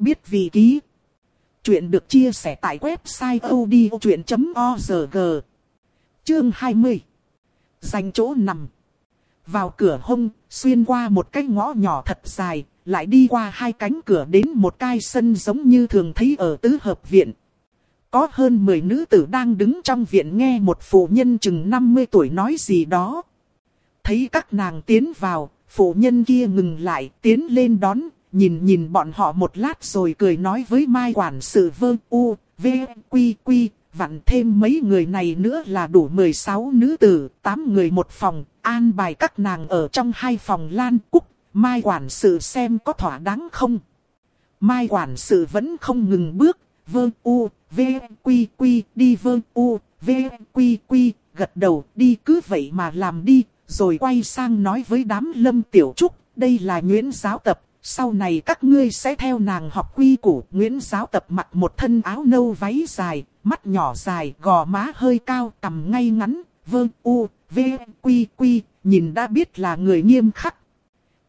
Biết vị ký. Chuyện được chia sẻ tại website odchuyện.org. Chương 20. Dành chỗ nằm. Vào cửa hông, xuyên qua một cái ngõ nhỏ thật dài, lại đi qua hai cánh cửa đến một cái sân giống như thường thấy ở tứ hợp viện. Có hơn 10 nữ tử đang đứng trong viện nghe một phụ nhân chừng 50 tuổi nói gì đó. Thấy các nàng tiến vào, phụ nhân kia ngừng lại, tiến lên đón, nhìn nhìn bọn họ một lát rồi cười nói với Mai quản sự vương u, v, quy quy, vặn thêm mấy người này nữa là đủ 16 nữ tử, 8 người một phòng, an bài các nàng ở trong hai phòng lan cúc, Mai quản sự xem có thỏa đáng không. Mai quản sự vẫn không ngừng bước, vương u, v, quy quy, đi vương u, v, quy quy, gật đầu, đi cứ vậy mà làm đi, rồi quay sang nói với đám lâm tiểu trúc, đây là Nguyễn giáo tập, sau này các ngươi sẽ theo nàng học quy củ. Nguyễn giáo tập mặc một thân áo nâu váy dài, mắt nhỏ dài, gò má hơi cao, cầm ngay ngắn, vương u, v, quy quy, nhìn đã biết là người nghiêm khắc.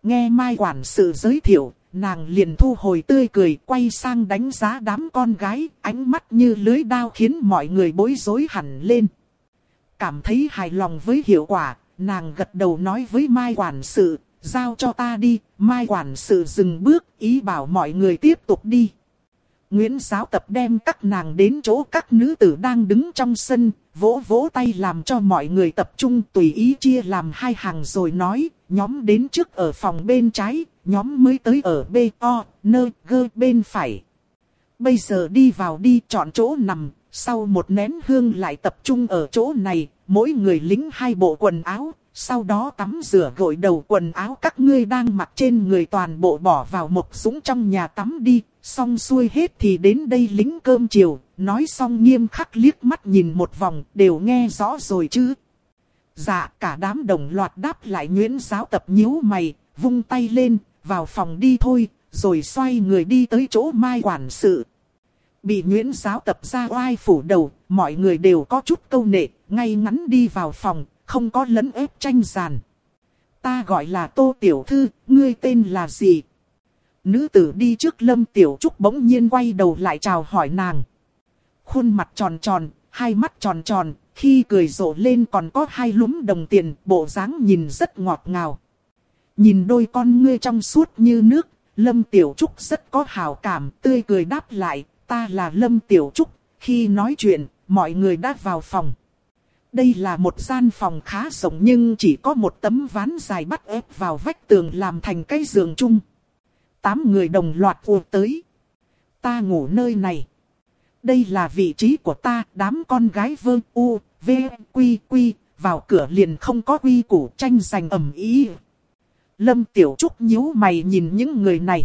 Nghe Mai quản sự giới thiệu, nàng liền thu hồi tươi cười quay sang đánh giá đám con gái, ánh mắt như lưới đao khiến mọi người bối rối hẳn lên. Cảm thấy hài lòng với hiệu quả, nàng gật đầu nói với Mai quản sự, giao cho ta đi, Mai quản sự dừng bước, ý bảo mọi người tiếp tục đi. Nguyễn giáo tập đem các nàng đến chỗ các nữ tử đang đứng trong sân, vỗ vỗ tay làm cho mọi người tập trung tùy ý chia làm hai hàng rồi nói, nhóm đến trước ở phòng bên trái, nhóm mới tới ở B, O, N, G bên phải. Bây giờ đi vào đi chọn chỗ nằm, sau một nén hương lại tập trung ở chỗ này, mỗi người lính hai bộ quần áo, sau đó tắm rửa gội đầu quần áo các ngươi đang mặc trên người toàn bộ bỏ vào một súng trong nhà tắm đi, xong xuôi hết thì đến đây lính cơm chiều, nói xong nghiêm khắc liếc mắt nhìn một vòng, đều nghe rõ rồi chứ. Dạ, cả đám đồng loạt đáp lại Nguyễn giáo tập nhíu mày, vung tay lên, vào phòng đi thôi, rồi xoay người đi tới chỗ mai quản sự. Bị Nguyễn giáo tập ra oai phủ đầu, mọi người đều có chút câu nệ, ngay ngắn đi vào phòng, không có lấn ép tranh giàn. Ta gọi là Tô Tiểu Thư, ngươi tên là gì? Nữ tử đi trước Lâm Tiểu Trúc bỗng nhiên quay đầu lại chào hỏi nàng. Khuôn mặt tròn tròn, hai mắt tròn tròn, khi cười rộ lên còn có hai lúm đồng tiền, bộ dáng nhìn rất ngọt ngào. Nhìn đôi con ngươi trong suốt như nước, Lâm Tiểu Trúc rất có hào cảm, tươi cười đáp lại, ta là Lâm Tiểu Trúc. Khi nói chuyện, mọi người đã vào phòng. Đây là một gian phòng khá rộng nhưng chỉ có một tấm ván dài bắt ép vào vách tường làm thành cái giường chung. Tám người đồng loạt ùa tới. Ta ngủ nơi này. Đây là vị trí của ta, đám con gái vơ u, v, quy quy, vào cửa liền không có quy củ tranh giành ẩm ý. Lâm Tiểu Trúc nhíu mày nhìn những người này.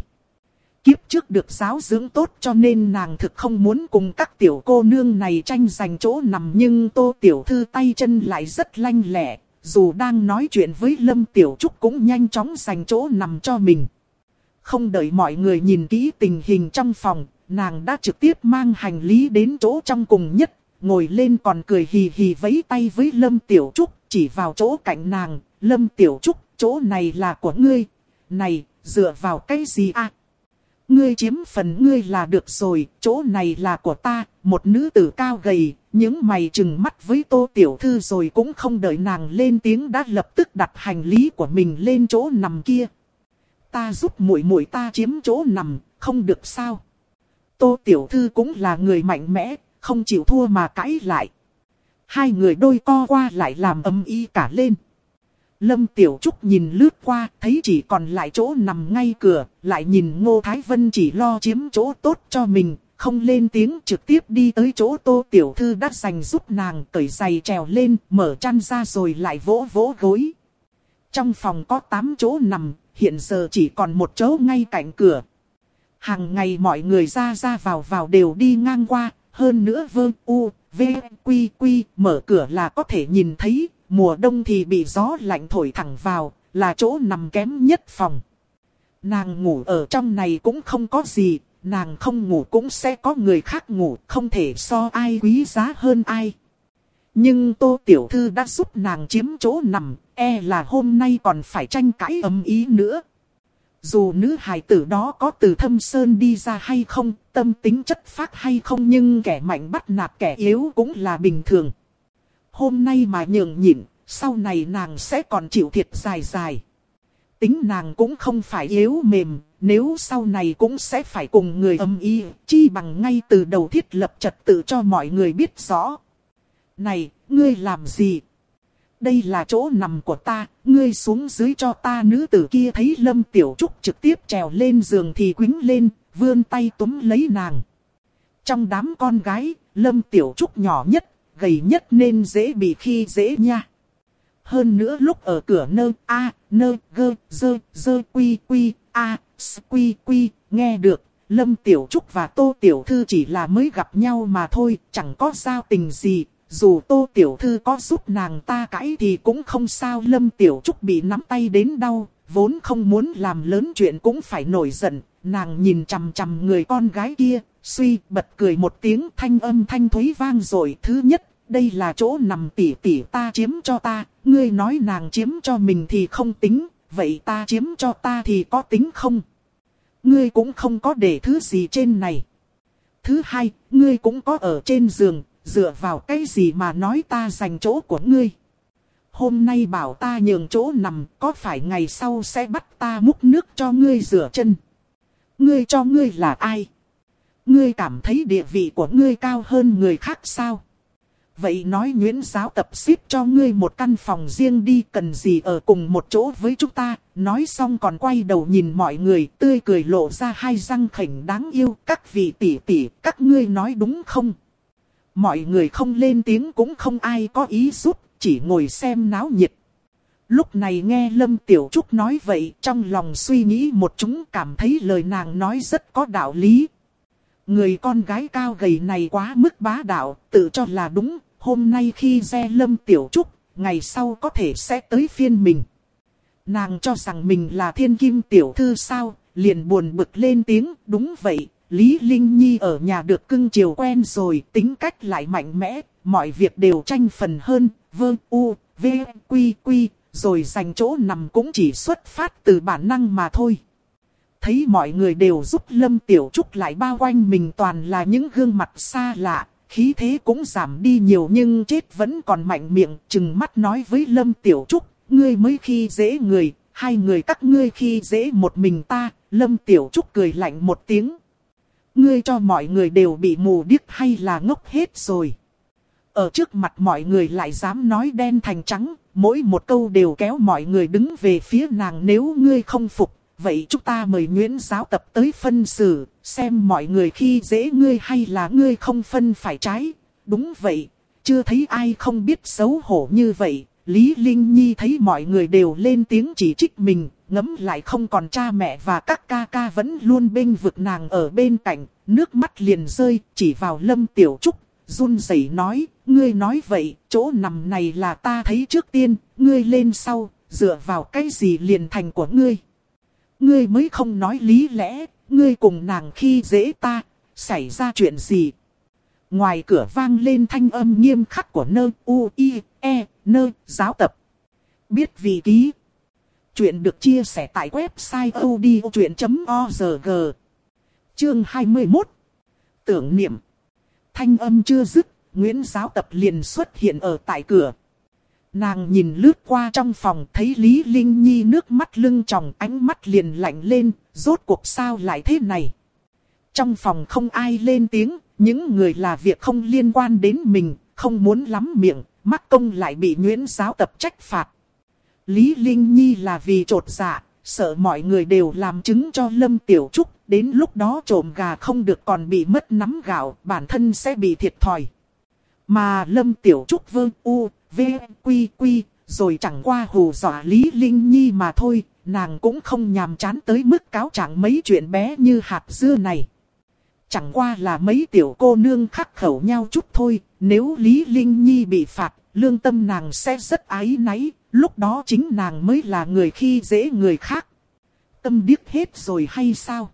Kiếp trước được giáo dưỡng tốt cho nên nàng thực không muốn cùng các tiểu cô nương này tranh giành chỗ nằm nhưng tô tiểu thư tay chân lại rất lanh lẹ, dù đang nói chuyện với Lâm Tiểu Trúc cũng nhanh chóng giành chỗ nằm cho mình. Không đợi mọi người nhìn kỹ tình hình trong phòng, nàng đã trực tiếp mang hành lý đến chỗ trong cùng nhất, ngồi lên còn cười hì hì vẫy tay với Lâm Tiểu Trúc, chỉ vào chỗ cạnh nàng, Lâm Tiểu Trúc, chỗ này là của ngươi. Này, dựa vào cái gì à? Ngươi chiếm phần ngươi là được rồi, chỗ này là của ta, một nữ tử cao gầy, những mày chừng mắt với tô tiểu thư rồi cũng không đợi nàng lên tiếng đã lập tức đặt hành lý của mình lên chỗ nằm kia. Ta giúp muội muội ta chiếm chỗ nằm, không được sao. Tô tiểu thư cũng là người mạnh mẽ, không chịu thua mà cãi lại. Hai người đôi co qua lại làm âm y cả lên. Lâm Tiểu Trúc nhìn lướt qua, thấy chỉ còn lại chỗ nằm ngay cửa, lại nhìn Ngô Thái Vân chỉ lo chiếm chỗ tốt cho mình, không lên tiếng trực tiếp đi tới chỗ Tô Tiểu Thư đã dành giúp nàng cởi giày trèo lên, mở chăn ra rồi lại vỗ vỗ gối. Trong phòng có 8 chỗ nằm, hiện giờ chỉ còn một chỗ ngay cạnh cửa. Hàng ngày mọi người ra ra vào vào đều đi ngang qua, hơn nữa vơ u, v, quy quy, mở cửa là có thể nhìn thấy, mùa đông thì bị gió lạnh thổi thẳng vào, là chỗ nằm kém nhất phòng. Nàng ngủ ở trong này cũng không có gì, nàng không ngủ cũng sẽ có người khác ngủ, không thể so ai quý giá hơn ai. Nhưng Tô Tiểu Thư đã giúp nàng chiếm chỗ nằm, e là hôm nay còn phải tranh cãi ấm ý nữa. Dù nữ hài tử đó có từ thâm sơn đi ra hay không, tâm tính chất phác hay không nhưng kẻ mạnh bắt nạt kẻ yếu cũng là bình thường. Hôm nay mà nhường nhịn, sau này nàng sẽ còn chịu thiệt dài dài. Tính nàng cũng không phải yếu mềm, nếu sau này cũng sẽ phải cùng người âm y, chi bằng ngay từ đầu thiết lập trật tự cho mọi người biết rõ. Này, ngươi làm gì? Đây là chỗ nằm của ta, ngươi xuống dưới cho ta nữ tử kia thấy Lâm Tiểu Trúc trực tiếp trèo lên giường thì quính lên, vươn tay túm lấy nàng. Trong đám con gái, Lâm Tiểu Trúc nhỏ nhất, gầy nhất nên dễ bị khi dễ nha. Hơn nữa lúc ở cửa nơ a, nơ gơ, dơ, dơ quy quy, a, s quy quy, nghe được, Lâm Tiểu Trúc và Tô Tiểu Thư chỉ là mới gặp nhau mà thôi, chẳng có giao tình gì. Dù Tô Tiểu Thư có giúp nàng ta cãi thì cũng không sao Lâm Tiểu Trúc bị nắm tay đến đau, vốn không muốn làm lớn chuyện cũng phải nổi giận. Nàng nhìn chằm chằm người con gái kia, suy bật cười một tiếng thanh âm thanh thúy vang rồi. Thứ nhất, đây là chỗ nằm tỉ tỉ ta chiếm cho ta, ngươi nói nàng chiếm cho mình thì không tính, vậy ta chiếm cho ta thì có tính không? Ngươi cũng không có để thứ gì trên này. Thứ hai, ngươi cũng có ở trên giường, dựa vào cái gì mà nói ta giành chỗ của ngươi? Hôm nay bảo ta nhường chỗ nằm, có phải ngày sau sẽ bắt ta múc nước cho ngươi rửa chân? Ngươi cho ngươi là ai? Ngươi cảm thấy địa vị của ngươi cao hơn người khác sao? Vậy nói Nguyễn giáo tập xếp cho ngươi một căn phòng riêng đi cần gì ở cùng một chỗ với chúng ta. Nói xong còn quay đầu nhìn mọi người tươi cười lộ ra hai răng khỉnh đáng yêu. Các vị tỷ tỷ, các ngươi nói đúng không? Mọi người không lên tiếng cũng không ai có ý giúp, chỉ ngồi xem náo nhiệt. Lúc này nghe Lâm Tiểu Trúc nói vậy, trong lòng suy nghĩ một chúng cảm thấy lời nàng nói rất có đạo lý. Người con gái cao gầy này quá mức bá đạo, tự cho là đúng, hôm nay khi xe lâm tiểu trúc, ngày sau có thể sẽ tới phiên mình. Nàng cho rằng mình là thiên kim tiểu thư sao, liền buồn bực lên tiếng, đúng vậy, Lý Linh Nhi ở nhà được cưng chiều quen rồi, tính cách lại mạnh mẽ, mọi việc đều tranh phần hơn, vơ u, v, quy quy, rồi dành chỗ nằm cũng chỉ xuất phát từ bản năng mà thôi. Thấy mọi người đều giúp Lâm Tiểu Trúc lại bao quanh mình toàn là những gương mặt xa lạ, khí thế cũng giảm đi nhiều nhưng chết vẫn còn mạnh miệng, chừng mắt nói với Lâm Tiểu Trúc, ngươi mới khi dễ người, hai người các ngươi khi dễ một mình ta, Lâm Tiểu Trúc cười lạnh một tiếng. Ngươi cho mọi người đều bị mù điếc hay là ngốc hết rồi. Ở trước mặt mọi người lại dám nói đen thành trắng, mỗi một câu đều kéo mọi người đứng về phía nàng nếu ngươi không phục, vậy chúng ta mời Nguyễn giáo tập tới phân xử, xem mọi người khi dễ ngươi hay là ngươi không phân phải trái. Đúng vậy, chưa thấy ai không biết xấu hổ như vậy. Lý Linh Nhi thấy mọi người đều lên tiếng chỉ trích mình, ngấm lại không còn cha mẹ và các ca ca vẫn luôn bên vực nàng ở bên cạnh, nước mắt liền rơi, chỉ vào Lâm Tiểu Trúc, run rẩy nói, ngươi nói vậy, chỗ nằm này là ta thấy trước tiên, ngươi lên sau, dựa vào cái gì liền thành của ngươi. Ngươi mới không nói lý lẽ, ngươi cùng nàng khi dễ ta, xảy ra chuyện gì? Ngoài cửa vang lên thanh âm nghiêm khắc của nơ u i e nơ giáo tập. Biết vị ký. Chuyện được chia sẻ tại website odchuyện.org. Chương 21. Tưởng niệm. Thanh âm chưa dứt, Nguyễn giáo tập liền xuất hiện ở tại cửa. Nàng nhìn lướt qua trong phòng thấy Lý Linh Nhi nước mắt lưng tròng ánh mắt liền lạnh lên, rốt cuộc sao lại thế này. Trong phòng không ai lên tiếng, những người là việc không liên quan đến mình, không muốn lắm miệng, mắc công lại bị Nguyễn giáo tập trách phạt. Lý Linh Nhi là vì trột dạ, sợ mọi người đều làm chứng cho Lâm Tiểu Trúc, đến lúc đó trộm gà không được còn bị mất nắm gạo, bản thân sẽ bị thiệt thòi. Mà Lâm Tiểu Trúc vương u, v, quy quy, rồi chẳng qua hù dọa Lý Linh Nhi mà thôi, nàng cũng không nhàm chán tới mức cáo trạng mấy chuyện bé như hạt dưa này. Chẳng qua là mấy tiểu cô nương khắc khẩu nhau chút thôi, nếu Lý Linh Nhi bị phạt, lương tâm nàng sẽ rất ái náy, lúc đó chính nàng mới là người khi dễ người khác. Tâm điếc hết rồi hay sao?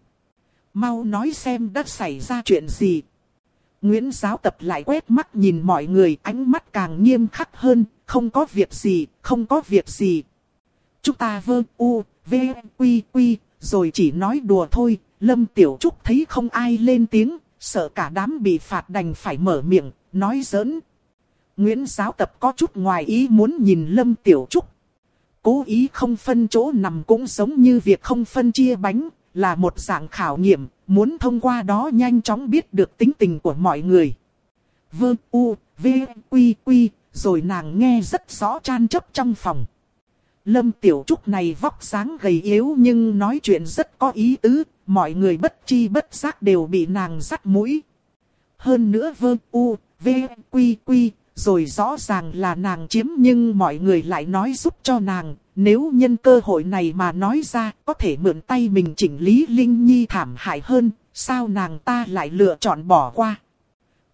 Mau nói xem đã xảy ra chuyện gì. Nguyễn giáo tập lại quét mắt nhìn mọi người ánh mắt càng nghiêm khắc hơn, không có việc gì, không có việc gì. Chúng ta vơ u, v, quy quy, rồi chỉ nói đùa thôi. Lâm Tiểu Trúc thấy không ai lên tiếng, sợ cả đám bị phạt đành phải mở miệng, nói giỡn. Nguyễn giáo tập có chút ngoài ý muốn nhìn Lâm Tiểu Trúc. Cố ý không phân chỗ nằm cũng giống như việc không phân chia bánh, là một dạng khảo nghiệm, muốn thông qua đó nhanh chóng biết được tính tình của mọi người. Vương u, v, quy quy, rồi nàng nghe rất rõ chan chấp trong phòng. Lâm Tiểu Trúc này vóc dáng gầy yếu nhưng nói chuyện rất có ý tứ, mọi người bất chi bất giác đều bị nàng dắt mũi. Hơn nữa Vương u, v, quy quy, rồi rõ ràng là nàng chiếm nhưng mọi người lại nói giúp cho nàng. Nếu nhân cơ hội này mà nói ra, có thể mượn tay mình chỉnh lý Linh Nhi thảm hại hơn, sao nàng ta lại lựa chọn bỏ qua.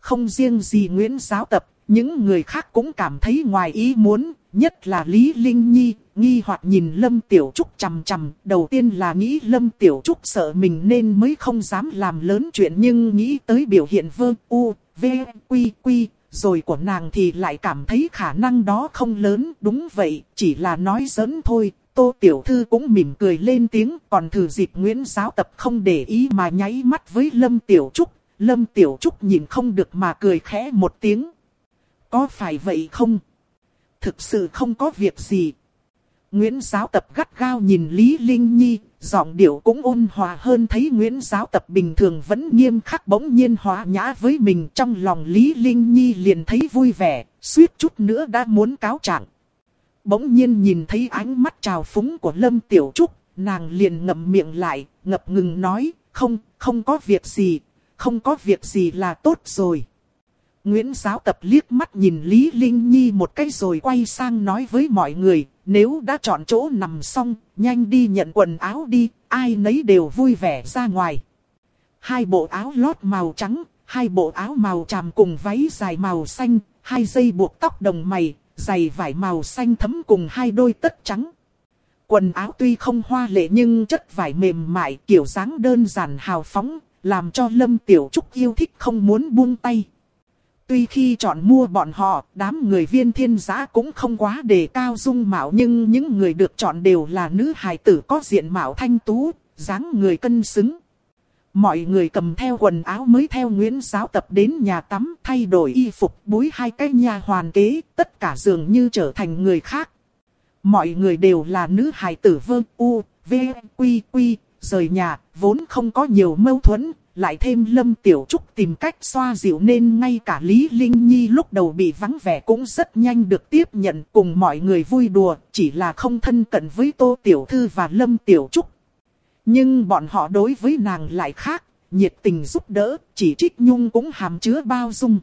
Không riêng gì Nguyễn Giáo Tập, những người khác cũng cảm thấy ngoài ý muốn, nhất là Lý Linh Nhi, nghi hoặc nhìn Lâm Tiểu Trúc chằm chằm. Đầu tiên là nghĩ Lâm Tiểu Trúc sợ mình nên mới không dám làm lớn chuyện nhưng nghĩ tới biểu hiện vơ u, v, quy quy, rồi của nàng thì lại cảm thấy khả năng đó không lớn. Đúng vậy, chỉ là nói giỡn thôi. Tô Tiểu Thư cũng mỉm cười lên tiếng, còn thử dịp Nguyễn Giáo Tập không để ý mà nháy mắt với Lâm Tiểu Trúc. Lâm Tiểu Trúc nhìn không được mà cười khẽ một tiếng. Có phải vậy không? Thực sự không có việc gì. Nguyễn Giáo Tập gắt gao nhìn Lý Linh Nhi, giọng điệu cũng ôn hòa hơn thấy Nguyễn Giáo Tập bình thường vẫn nghiêm khắc bỗng nhiên hóa nhã với mình trong lòng Lý Linh Nhi liền thấy vui vẻ, suýt chút nữa đã muốn cáo trạng. Bỗng nhiên nhìn thấy ánh mắt trào phúng của Lâm Tiểu Trúc, nàng liền ngậm miệng lại, ngập ngừng nói, không, không có việc gì, không có việc gì là tốt rồi. Nguyễn Giáo Tập liếc mắt nhìn Lý Linh Nhi một cái rồi quay sang nói với mọi người, nếu đã chọn chỗ nằm xong, nhanh đi nhận quần áo đi, ai nấy đều vui vẻ ra ngoài. Hai bộ áo lót màu trắng, hai bộ áo màu tràm cùng váy dài màu xanh, hai dây buộc tóc đồng mày, giày vải màu xanh thấm cùng hai đôi tất trắng. Quần áo tuy không hoa lệ nhưng chất vải mềm mại kiểu dáng đơn giản hào phóng, làm cho Lâm Tiểu Trúc yêu thích không muốn buông tay. Tuy khi chọn mua bọn họ, đám người viên thiên giã cũng không quá đề cao dung mạo nhưng những người được chọn đều là nữ hài tử có diện mạo thanh tú, dáng người cân xứng. Mọi người cầm theo quần áo mới theo Nguyễn Giáo Tập đến nhà tắm thay đổi y phục búi hai cái nhà hoàn kế, tất cả dường như trở thành người khác. Mọi người đều là nữ hài tử vơ u, v, quy quy, rời nhà, vốn không có nhiều mâu thuẫn, lại thêm Lâm Tiểu Trúc tìm cách xoa dịu nên ngay cả Lý Linh Nhi lúc đầu bị vắng vẻ cũng rất nhanh được tiếp nhận cùng mọi người vui đùa, chỉ là không thân cận với Tô Tiểu Thư và Lâm Tiểu Trúc. Nhưng bọn họ đối với nàng lại khác, nhiệt tình giúp đỡ, chỉ trích nhung cũng hàm chứa bao dung.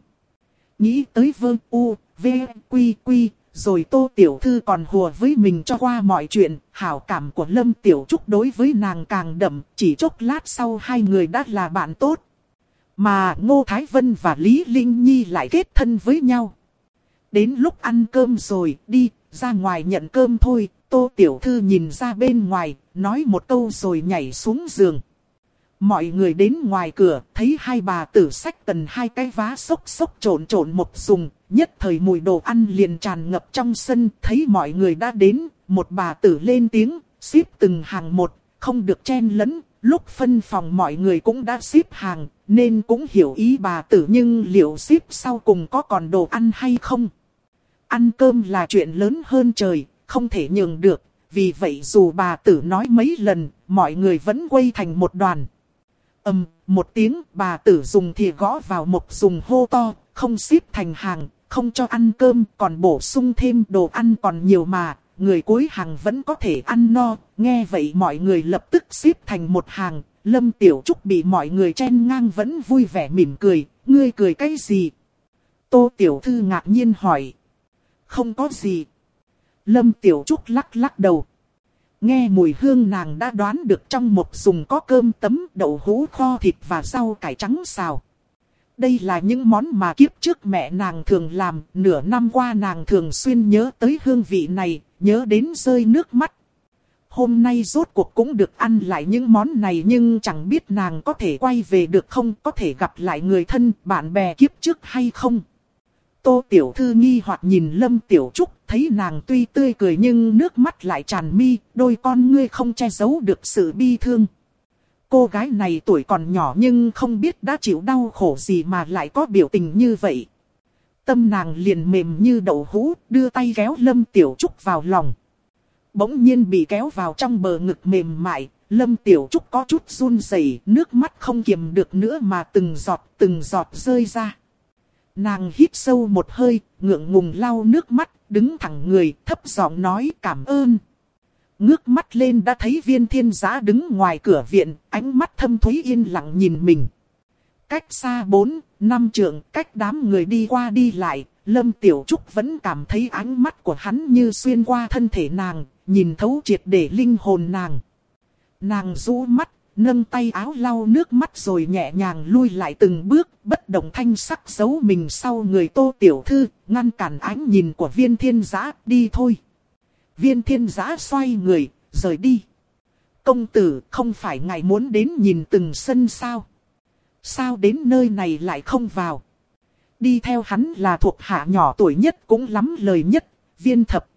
Nghĩ tới Vương u, v, quy quy, rồi Tô Tiểu Thư còn hùa với mình cho qua mọi chuyện, hảo cảm của Lâm Tiểu Trúc đối với nàng càng đậm, chỉ chốc lát sau hai người đã là bạn tốt. Mà Ngô Thái Vân và Lý Linh Nhi lại kết thân với nhau. Đến lúc ăn cơm rồi, đi, ra ngoài nhận cơm thôi, Tô Tiểu Thư nhìn ra bên ngoài, nói một câu rồi nhảy xuống giường. Mọi người đến ngoài cửa, thấy hai bà tử sách tần hai cái vá sốc sốc trộn trộn một dùng, nhất thời mùi đồ ăn liền tràn ngập trong sân, thấy mọi người đã đến, một bà tử lên tiếng, xếp từng hàng một, không được chen lấn, lúc phân phòng mọi người cũng đã xếp hàng, nên cũng hiểu ý bà tử nhưng liệu xếp sau cùng có còn đồ ăn hay không? Ăn cơm là chuyện lớn hơn trời, không thể nhường được, vì vậy dù bà tử nói mấy lần, mọi người vẫn quay thành một đoàn. Ầm, một tiếng bà tử dùng thìa gõ vào một dùng hô to, không xếp thành hàng, không cho ăn cơm, còn bổ sung thêm đồ ăn còn nhiều mà, người cuối hàng vẫn có thể ăn no, nghe vậy mọi người lập tức xếp thành một hàng, Lâm Tiểu Trúc bị mọi người chen ngang vẫn vui vẻ mỉm cười, ngươi cười cái gì? Tô Tiểu Thư ngạc nhiên hỏi. Không có gì. Lâm Tiểu Trúc lắc lắc đầu. Nghe mùi hương nàng đã đoán được trong một dùng có cơm tấm đậu hũ kho thịt và rau cải trắng xào. Đây là những món mà kiếp trước mẹ nàng thường làm, nửa năm qua nàng thường xuyên nhớ tới hương vị này, nhớ đến rơi nước mắt. Hôm nay rốt cuộc cũng được ăn lại những món này nhưng chẳng biết nàng có thể quay về được không, có thể gặp lại người thân, bạn bè kiếp trước hay không. Tô Tiểu Thư nghi hoặc nhìn Lâm Tiểu Trúc, thấy nàng tuy tươi cười nhưng nước mắt lại tràn mi, đôi con ngươi không che giấu được sự bi thương. Cô gái này tuổi còn nhỏ nhưng không biết đã chịu đau khổ gì mà lại có biểu tình như vậy. Tâm nàng liền mềm như đậu hũ, đưa tay kéo Lâm Tiểu Trúc vào lòng. Bỗng nhiên bị kéo vào trong bờ ngực mềm mại, Lâm Tiểu Trúc có chút run rẩy, nước mắt không kiềm được nữa mà từng giọt từng giọt rơi ra. Nàng hít sâu một hơi, ngượng ngùng lau nước mắt, đứng thẳng người, thấp giọng nói cảm ơn. Ngước mắt lên đã thấy viên thiên giá đứng ngoài cửa viện, ánh mắt thâm thúy yên lặng nhìn mình. Cách xa bốn, năm trượng, cách đám người đi qua đi lại, Lâm Tiểu Trúc vẫn cảm thấy ánh mắt của hắn như xuyên qua thân thể nàng, nhìn thấu triệt để linh hồn nàng. Nàng rũ mắt, nâng tay áo lau nước mắt rồi nhẹ nhàng lui lại từng bước, bất động thanh sắc giấu mình sau người tô tiểu thư, ngăn cản ánh nhìn của viên thiên giã, đi thôi. Viên thiên giã xoay người, rời đi. Công tử, không phải ngài muốn đến nhìn từng sân sao? Sao đến nơi này lại không vào? Đi theo hắn là thuộc hạ nhỏ tuổi nhất cũng lắm lời nhất, viên thập.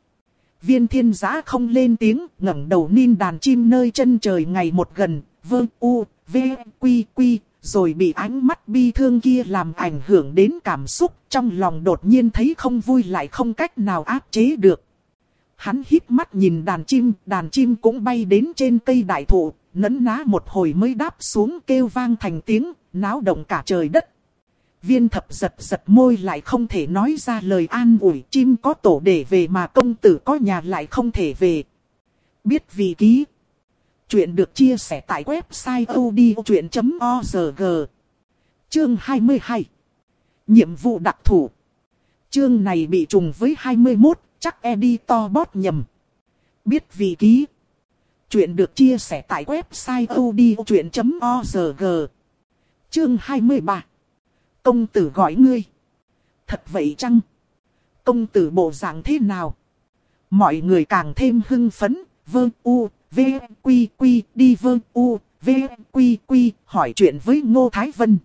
Viên thiên giã không lên tiếng, ngẩng đầu ninh đàn chim nơi chân trời ngày một gần, vơ u, v, quy quy, rồi bị ánh mắt bi thương kia làm ảnh hưởng đến cảm xúc, trong lòng đột nhiên thấy không vui lại không cách nào áp chế được. Hắn híp mắt nhìn đàn chim, đàn chim cũng bay đến trên cây đại thụ, nấn ná một hồi mới đáp xuống kêu vang thành tiếng, náo động cả trời đất. Viên thập giật giật môi lại không thể nói ra lời an ủi chim có tổ để về mà công tử có nhà lại không thể về. Biết vì ký. Chuyện được chia sẻ tại website odchuyện.org. Chương 22. Nhiệm vụ đặc thủ. Chương này bị trùng với 21, chắc editor bot nhầm. Biết vị ký. Chuyện được chia sẻ tại website odchuyện.org. Chương 23 công tử gọi ngươi. Thật vậy chăng? Công tử bộ dạng thế nào? Mọi người càng thêm hưng phấn, vơ u, v, quy quy, đi vơ u, v, quy quy, hỏi chuyện với Ngô Thái Vân.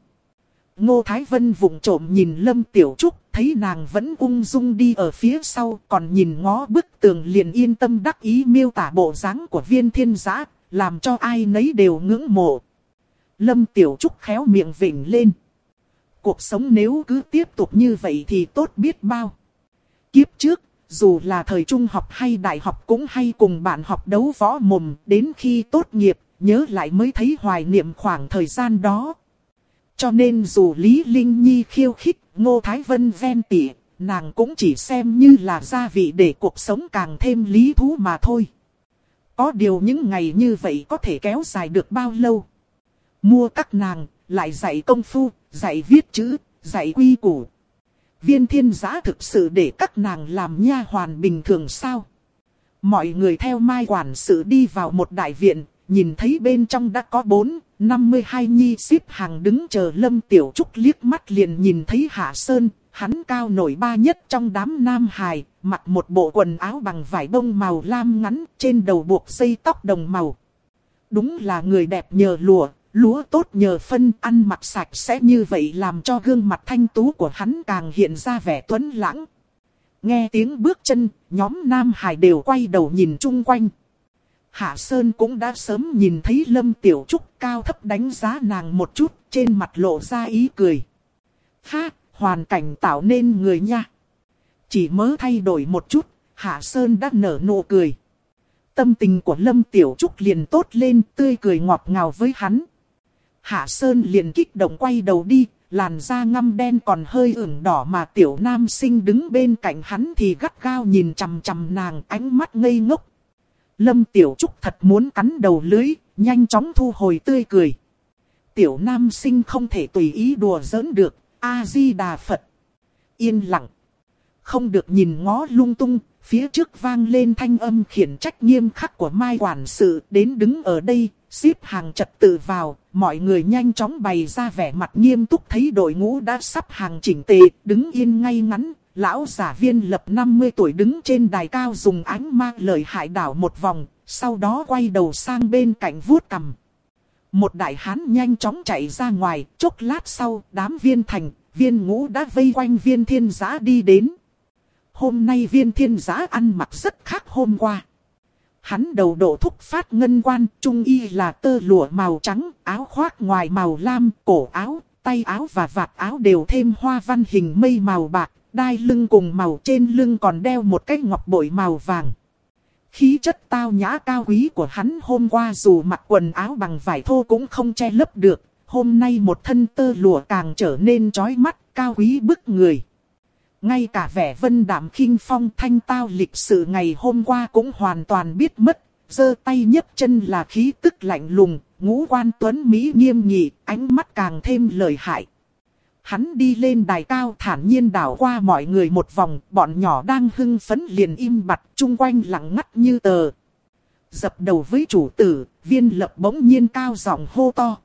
Ngô Thái Vân vùng trộm nhìn Lâm Tiểu Trúc, thấy nàng vẫn ung dung đi ở phía sau, còn nhìn ngó bức tường liền yên tâm đắc ý miêu tả bộ dáng của viên thiên giã, làm cho ai nấy đều ngưỡng mộ. Lâm Tiểu Trúc khéo miệng vỉnh lên cuộc sống nếu cứ tiếp tục như vậy thì tốt biết bao. Kiếp trước, dù là thời trung học hay đại học cũng hay cùng bạn học đấu võ mồm, đến khi tốt nghiệp, nhớ lại mới thấy hoài niệm khoảng thời gian đó. Cho nên dù Lý Linh Nhi khiêu khích, Ngô Thái Vân ven tỉ, nàng cũng chỉ xem như là gia vị để cuộc sống càng thêm lý thú mà thôi. Có điều những ngày như vậy có thể kéo dài được bao lâu? Mua các nàng, lại dạy công phu, dạy viết chữ, dạy quy củ. Viên thiên giã thực sự để các nàng làm nha hoàn bình thường sao? Mọi người theo mai quản sự đi vào một đại viện, nhìn thấy bên trong đã có bốn, năm mươi hai nhi xếp hàng đứng chờ lâm tiểu trúc liếc mắt liền nhìn thấy hạ sơn, hắn cao nổi ba nhất trong đám nam hài, mặc một bộ quần áo bằng vải bông màu lam ngắn, trên đầu buộc dây tóc đồng màu. Đúng là người đẹp nhờ lùa, Lúa tốt nhờ phân ăn mặc sạch sẽ như vậy làm cho gương mặt thanh tú của hắn càng hiện ra vẻ tuấn lãng. Nghe tiếng bước chân, nhóm Nam hài đều quay đầu nhìn chung quanh. Hạ Sơn cũng đã sớm nhìn thấy Lâm Tiểu Trúc cao thấp đánh giá nàng một chút, trên mặt lộ ra ý cười. Ha, hoàn cảnh tạo nên người nha. Chỉ mới thay đổi một chút, Hạ Sơn đã nở nụ cười. Tâm tình của Lâm Tiểu Trúc liền tốt lên tươi cười ngọt ngào với hắn. Hạ Sơn liền kích động quay đầu đi, làn da ngăm đen còn hơi ửng đỏ mà tiểu nam sinh đứng bên cạnh hắn thì gắt gao nhìn chằm chằm nàng ánh mắt ngây ngốc. Lâm Tiểu Trúc thật muốn cắn đầu lưới, nhanh chóng thu hồi tươi cười. Tiểu nam sinh không thể tùy ý đùa giỡn được, A-di-đà Phật. Yên lặng. Không được nhìn ngó lung tung, phía trước vang lên thanh âm khiển trách nghiêm khắc của Mai Quản sự đến đứng ở đây, xếp hàng trật tự vào, mọi người nhanh chóng bày ra vẻ mặt nghiêm túc thấy đội ngũ đã sắp hàng chỉnh tề, đứng yên ngay ngắn. Lão giả viên lập 50 tuổi đứng trên đài cao dùng ánh ma lời hại đảo một vòng, sau đó quay đầu sang bên cạnh vuốt cầm. Một đại hán nhanh chóng chạy ra ngoài, chốc lát sau, đám viên thành, viên ngũ đã vây quanh viên thiên giã đi đến. Hôm nay viên thiên giã ăn mặc rất khác hôm qua. Hắn đầu độ thúc phát ngân quan, trung y là tơ lụa màu trắng, áo khoác ngoài màu lam, cổ áo, tay áo và vạt áo đều thêm hoa văn hình mây màu bạc, đai lưng cùng màu trên lưng còn đeo một cái ngọc bội màu vàng. Khí chất tao nhã cao quý của hắn hôm qua dù mặc quần áo bằng vải thô cũng không che lấp được, hôm nay một thân tơ lụa càng trở nên chói mắt, cao quý bức người. Ngay cả vẻ vân đảm khinh phong thanh tao lịch sự ngày hôm qua cũng hoàn toàn biết mất, giơ tay nhấc chân là khí tức lạnh lùng, ngũ quan tuấn Mỹ nghiêm nghị, ánh mắt càng thêm lời hại. Hắn đi lên đài cao thản nhiên đảo qua mọi người một vòng, bọn nhỏ đang hưng phấn liền im bặt, chung quanh lặng ngắt như tờ. Dập đầu với chủ tử, viên lập bỗng nhiên cao giọng hô to.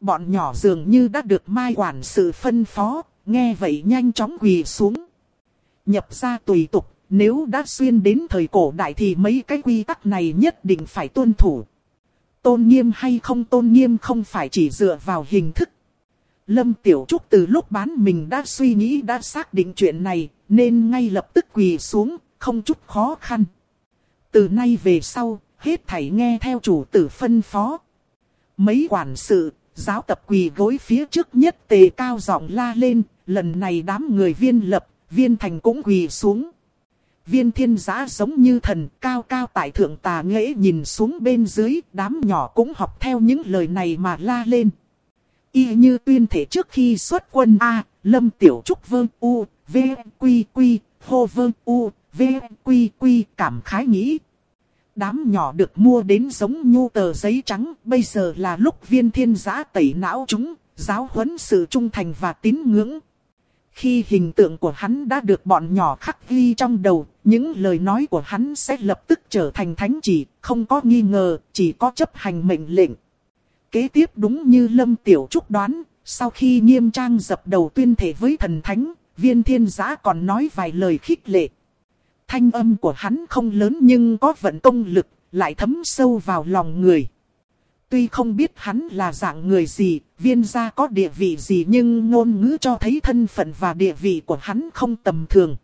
Bọn nhỏ dường như đã được mai quản sự phân phó, nghe vậy nhanh chóng quỳ xuống. Nhập ra tùy tục, nếu đã xuyên đến thời cổ đại thì mấy cái quy tắc này nhất định phải tuân thủ. Tôn nghiêm hay không tôn nghiêm không phải chỉ dựa vào hình thức. Lâm Tiểu Trúc từ lúc bán mình đã suy nghĩ đã xác định chuyện này, nên ngay lập tức quỳ xuống, không chút khó khăn. Từ nay về sau, hết thảy nghe theo chủ tử phân phó. Mấy quản sự, giáo tập quỳ gối phía trước nhất tề cao giọng la lên, lần này đám người viên lập, viên thành cũng quỳ xuống. Viên thiên giã giống như thần cao cao tại thượng tà nghệ nhìn xuống bên dưới, đám nhỏ cũng học theo những lời này mà la lên. Y như tuyên thể trước khi xuất quân A, lâm tiểu trúc vương U, V, Quy, Quy, hô vương U, V, Quy, Quy, cảm khái nghĩ. Đám nhỏ được mua đến giống nhu tờ giấy trắng, bây giờ là lúc viên thiên giã tẩy não chúng, giáo huấn sự trung thành và tín ngưỡng. Khi hình tượng của hắn đã được bọn nhỏ khắc ghi trong đầu, những lời nói của hắn sẽ lập tức trở thành thánh chỉ, không có nghi ngờ, chỉ có chấp hành mệnh lệnh. Kế tiếp đúng như Lâm Tiểu Trúc đoán, sau khi nghiêm trang dập đầu tuyên thể với thần thánh, viên thiên giã còn nói vài lời khích lệ. Thanh âm của hắn không lớn nhưng có vận công lực, lại thấm sâu vào lòng người. Tuy không biết hắn là dạng người gì, viên gia có địa vị gì nhưng ngôn ngữ cho thấy thân phận và địa vị của hắn không tầm thường.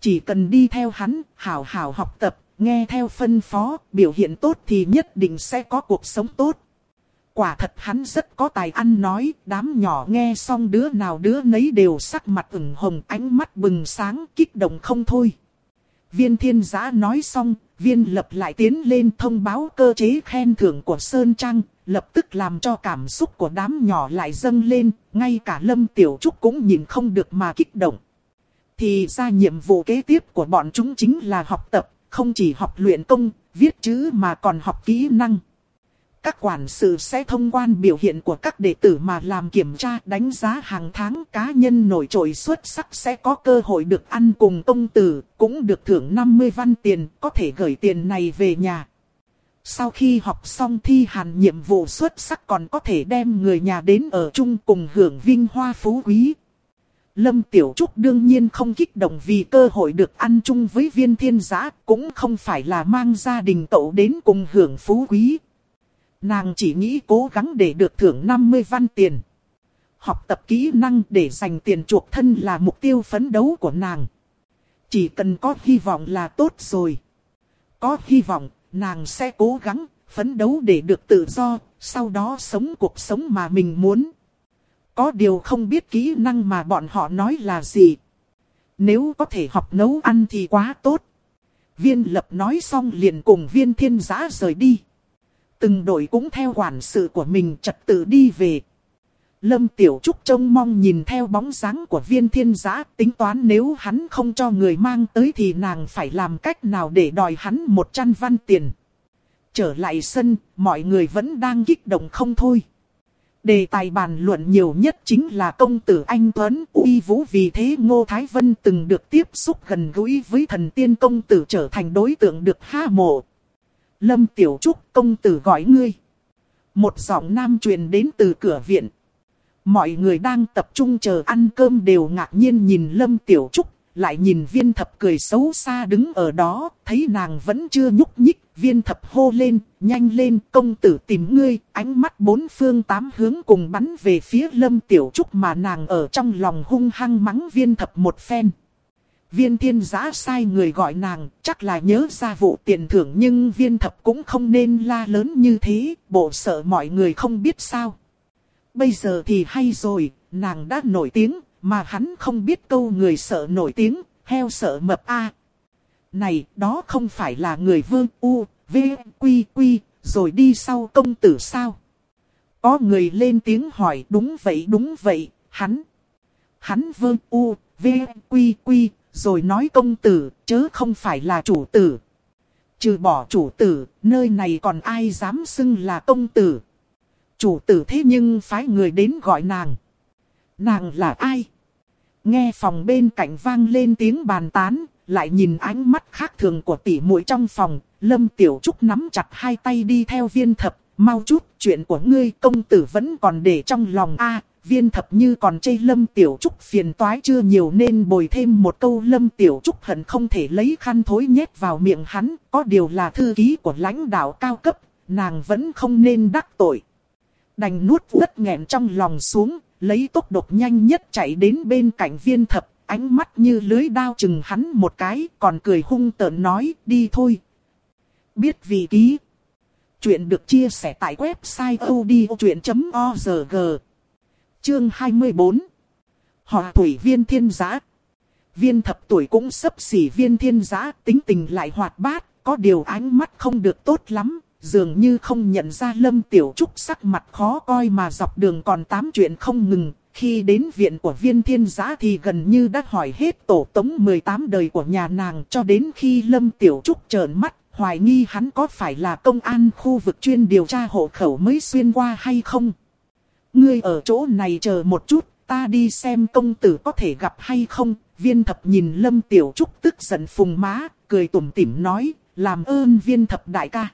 Chỉ cần đi theo hắn, hảo hảo học tập, nghe theo phân phó, biểu hiện tốt thì nhất định sẽ có cuộc sống tốt. Quả thật hắn rất có tài ăn nói, đám nhỏ nghe xong đứa nào đứa nấy đều sắc mặt ửng hồng ánh mắt bừng sáng kích động không thôi. Viên thiên giã nói xong, viên lập lại tiến lên thông báo cơ chế khen thưởng của Sơn Trăng, lập tức làm cho cảm xúc của đám nhỏ lại dâng lên, ngay cả Lâm Tiểu Trúc cũng nhìn không được mà kích động. Thì ra nhiệm vụ kế tiếp của bọn chúng chính là học tập, không chỉ học luyện công, viết chữ mà còn học kỹ năng. Các quản sự sẽ thông quan biểu hiện của các đệ tử mà làm kiểm tra đánh giá hàng tháng cá nhân nổi trội xuất sắc sẽ có cơ hội được ăn cùng công tử, cũng được thưởng 50 văn tiền, có thể gửi tiền này về nhà. Sau khi học xong thi hàn nhiệm vụ xuất sắc còn có thể đem người nhà đến ở chung cùng hưởng vinh hoa phú quý. Lâm Tiểu Trúc đương nhiên không kích động vì cơ hội được ăn chung với viên thiên giã, cũng không phải là mang gia đình cậu đến cùng hưởng phú quý. Nàng chỉ nghĩ cố gắng để được thưởng 50 văn tiền. Học tập kỹ năng để dành tiền chuộc thân là mục tiêu phấn đấu của nàng. Chỉ cần có hy vọng là tốt rồi. Có hy vọng, nàng sẽ cố gắng, phấn đấu để được tự do, sau đó sống cuộc sống mà mình muốn. Có điều không biết kỹ năng mà bọn họ nói là gì. Nếu có thể học nấu ăn thì quá tốt. Viên lập nói xong liền cùng viên thiên giã rời đi. Từng đội cũng theo quản sự của mình trật tự đi về. Lâm Tiểu Trúc trông mong nhìn theo bóng dáng của viên thiên giã tính toán nếu hắn không cho người mang tới thì nàng phải làm cách nào để đòi hắn 100 văn tiền. Trở lại sân, mọi người vẫn đang kích động không thôi. Đề tài bàn luận nhiều nhất chính là công tử Anh Tuấn uy vũ vì thế Ngô Thái Vân từng được tiếp xúc gần gũi với thần tiên công tử trở thành đối tượng được ha mộ. Lâm Tiểu Trúc công tử gọi ngươi. Một giọng nam truyền đến từ cửa viện. Mọi người đang tập trung chờ ăn cơm đều ngạc nhiên nhìn Lâm Tiểu Trúc, lại nhìn viên thập cười xấu xa đứng ở đó, thấy nàng vẫn chưa nhúc nhích, viên thập hô lên, nhanh lên, công tử tìm ngươi, ánh mắt bốn phương tám hướng cùng bắn về phía lâm tiểu trúc mà nàng ở trong lòng hung hăng mắng viên thập một phen. Viên thiên giã sai người gọi nàng, chắc là nhớ ra vụ tiền thưởng nhưng viên thập cũng không nên la lớn như thế, bộ sợ mọi người không biết sao. Bây giờ thì hay rồi, nàng đã nổi tiếng, mà hắn không biết câu người sợ nổi tiếng, heo sợ mập a Này, đó không phải là người vương u, v, quy quy, rồi đi sau công tử sao? Có người lên tiếng hỏi đúng vậy đúng vậy, hắn. Hắn vương u, v, quy quy, rồi nói công tử, chớ không phải là chủ tử. Trừ bỏ chủ tử, nơi này còn ai dám xưng là công tử. Chủ tử thế nhưng phái người đến gọi nàng. Nàng là ai? Nghe phòng bên cạnh vang lên tiếng bàn tán, lại nhìn ánh mắt khác thường của tỷ muội trong phòng, Lâm Tiểu Trúc nắm chặt hai tay đi theo viên thập, mau chút, chuyện của ngươi công tử vẫn còn để trong lòng a viên thập như còn chê Lâm Tiểu Trúc phiền toái chưa nhiều nên bồi thêm một câu Lâm Tiểu Trúc hận không thể lấy khăn thối nhét vào miệng hắn, có điều là thư ký của lãnh đạo cao cấp, nàng vẫn không nên đắc tội. Đành nuốt uất nghẹn trong lòng xuống, lấy tốc độ nhanh nhất chạy đến bên cạnh viên thập, ánh mắt như lưới đao chừng hắn một cái, còn cười hung tợn nói, đi thôi. Biết vị ký. Chuyện được chia sẻ tại website odchuyện.org. Chương 24. Họ tuổi viên thiên giã. Viên thập tuổi cũng sấp xỉ viên thiên giã, tính tình lại hoạt bát, có điều ánh mắt không được tốt lắm, dường như không nhận ra Lâm Tiểu Trúc sắc mặt khó coi mà dọc đường còn tám chuyện không ngừng. Khi đến viện của viên thiên giã thì gần như đã hỏi hết tổ tống 18 đời của nhà nàng cho đến khi Lâm Tiểu Trúc trợn mắt, hoài nghi hắn có phải là công an khu vực chuyên điều tra hộ khẩu mới xuyên qua hay không. Ngươi ở chỗ này chờ một chút, ta đi xem công tử có thể gặp hay không. Viên thập nhìn Lâm Tiểu Trúc tức giận phùng má, cười tủm tỉm nói, làm ơn viên thập đại ca.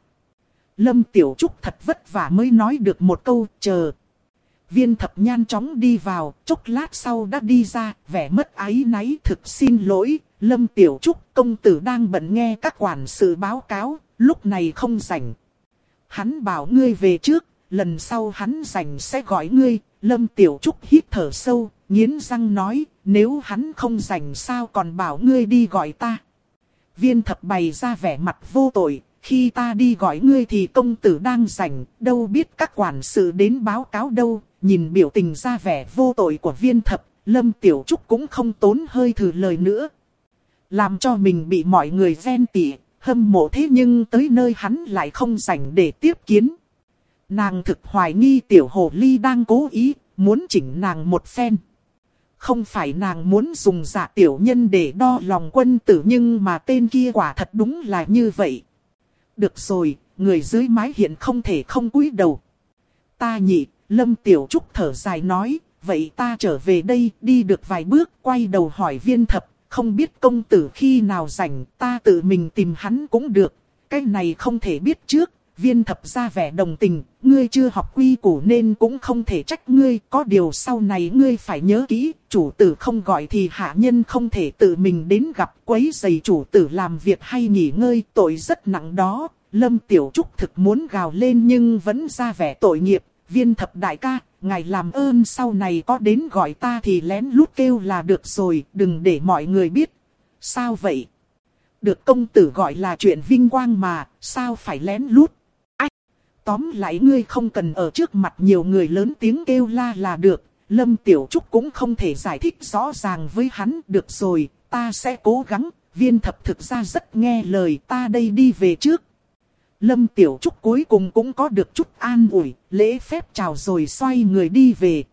Lâm Tiểu Trúc thật vất vả mới nói được một câu chờ. Viên thập nhan chóng đi vào, chốc lát sau đã đi ra, vẻ mất ái náy thực xin lỗi. Lâm Tiểu Trúc công tử đang bận nghe các quản sự báo cáo, lúc này không rảnh. Hắn bảo ngươi về trước, lần sau hắn rảnh sẽ gọi ngươi. Lâm Tiểu Trúc hít thở sâu, nghiến răng nói, nếu hắn không rảnh sao còn bảo ngươi đi gọi ta. Viên thập bày ra vẻ mặt vô tội, khi ta đi gọi ngươi thì công tử đang rảnh, đâu biết các quản sự đến báo cáo đâu, nhìn biểu tình ra vẻ vô tội của viên thập, Lâm Tiểu Trúc cũng không tốn hơi thử lời nữa. Làm cho mình bị mọi người ghen tị, hâm mộ thế nhưng tới nơi hắn lại không rảnh để tiếp kiến. Nàng thực hoài nghi tiểu hồ ly đang cố ý, muốn chỉnh nàng một phen. Không phải nàng muốn dùng giả tiểu nhân để đo lòng quân tử nhưng mà tên kia quả thật đúng là như vậy. Được rồi, người dưới mái hiện không thể không cúi đầu. Ta nhị, Lâm Tiểu Trúc thở dài nói, vậy ta trở về đây, đi được vài bước, quay đầu hỏi viên thập, không biết công tử khi nào rảnh, ta tự mình tìm hắn cũng được. Cái này không thể biết trước, viên thập ra vẻ đồng tình, ngươi chưa học quy củ nên cũng không thể trách ngươi, có điều sau này ngươi phải nhớ kỹ, chủ tử không gọi thì hạ nhân không thể tự mình đến gặp quấy giày chủ tử làm việc hay nghỉ ngơi, tội rất nặng đó. Lâm Tiểu Trúc thực muốn gào lên nhưng vẫn ra vẻ tội nghiệp, viên thập đại ca, ngài làm ơn sau này có đến gọi ta thì lén lút kêu là được rồi, đừng để mọi người biết. Sao vậy? Được công tử gọi là chuyện vinh quang mà, sao phải lén lút? Tóm lại ngươi không cần ở trước mặt nhiều người lớn tiếng kêu la là được. Lâm Tiểu Trúc cũng không thể giải thích rõ ràng với hắn. Được rồi, ta sẽ cố gắng. Viên thập thực ra rất nghe lời ta đây đi về trước. Lâm Tiểu Trúc cuối cùng cũng có được chút an ủi, lễ phép chào rồi xoay người đi về.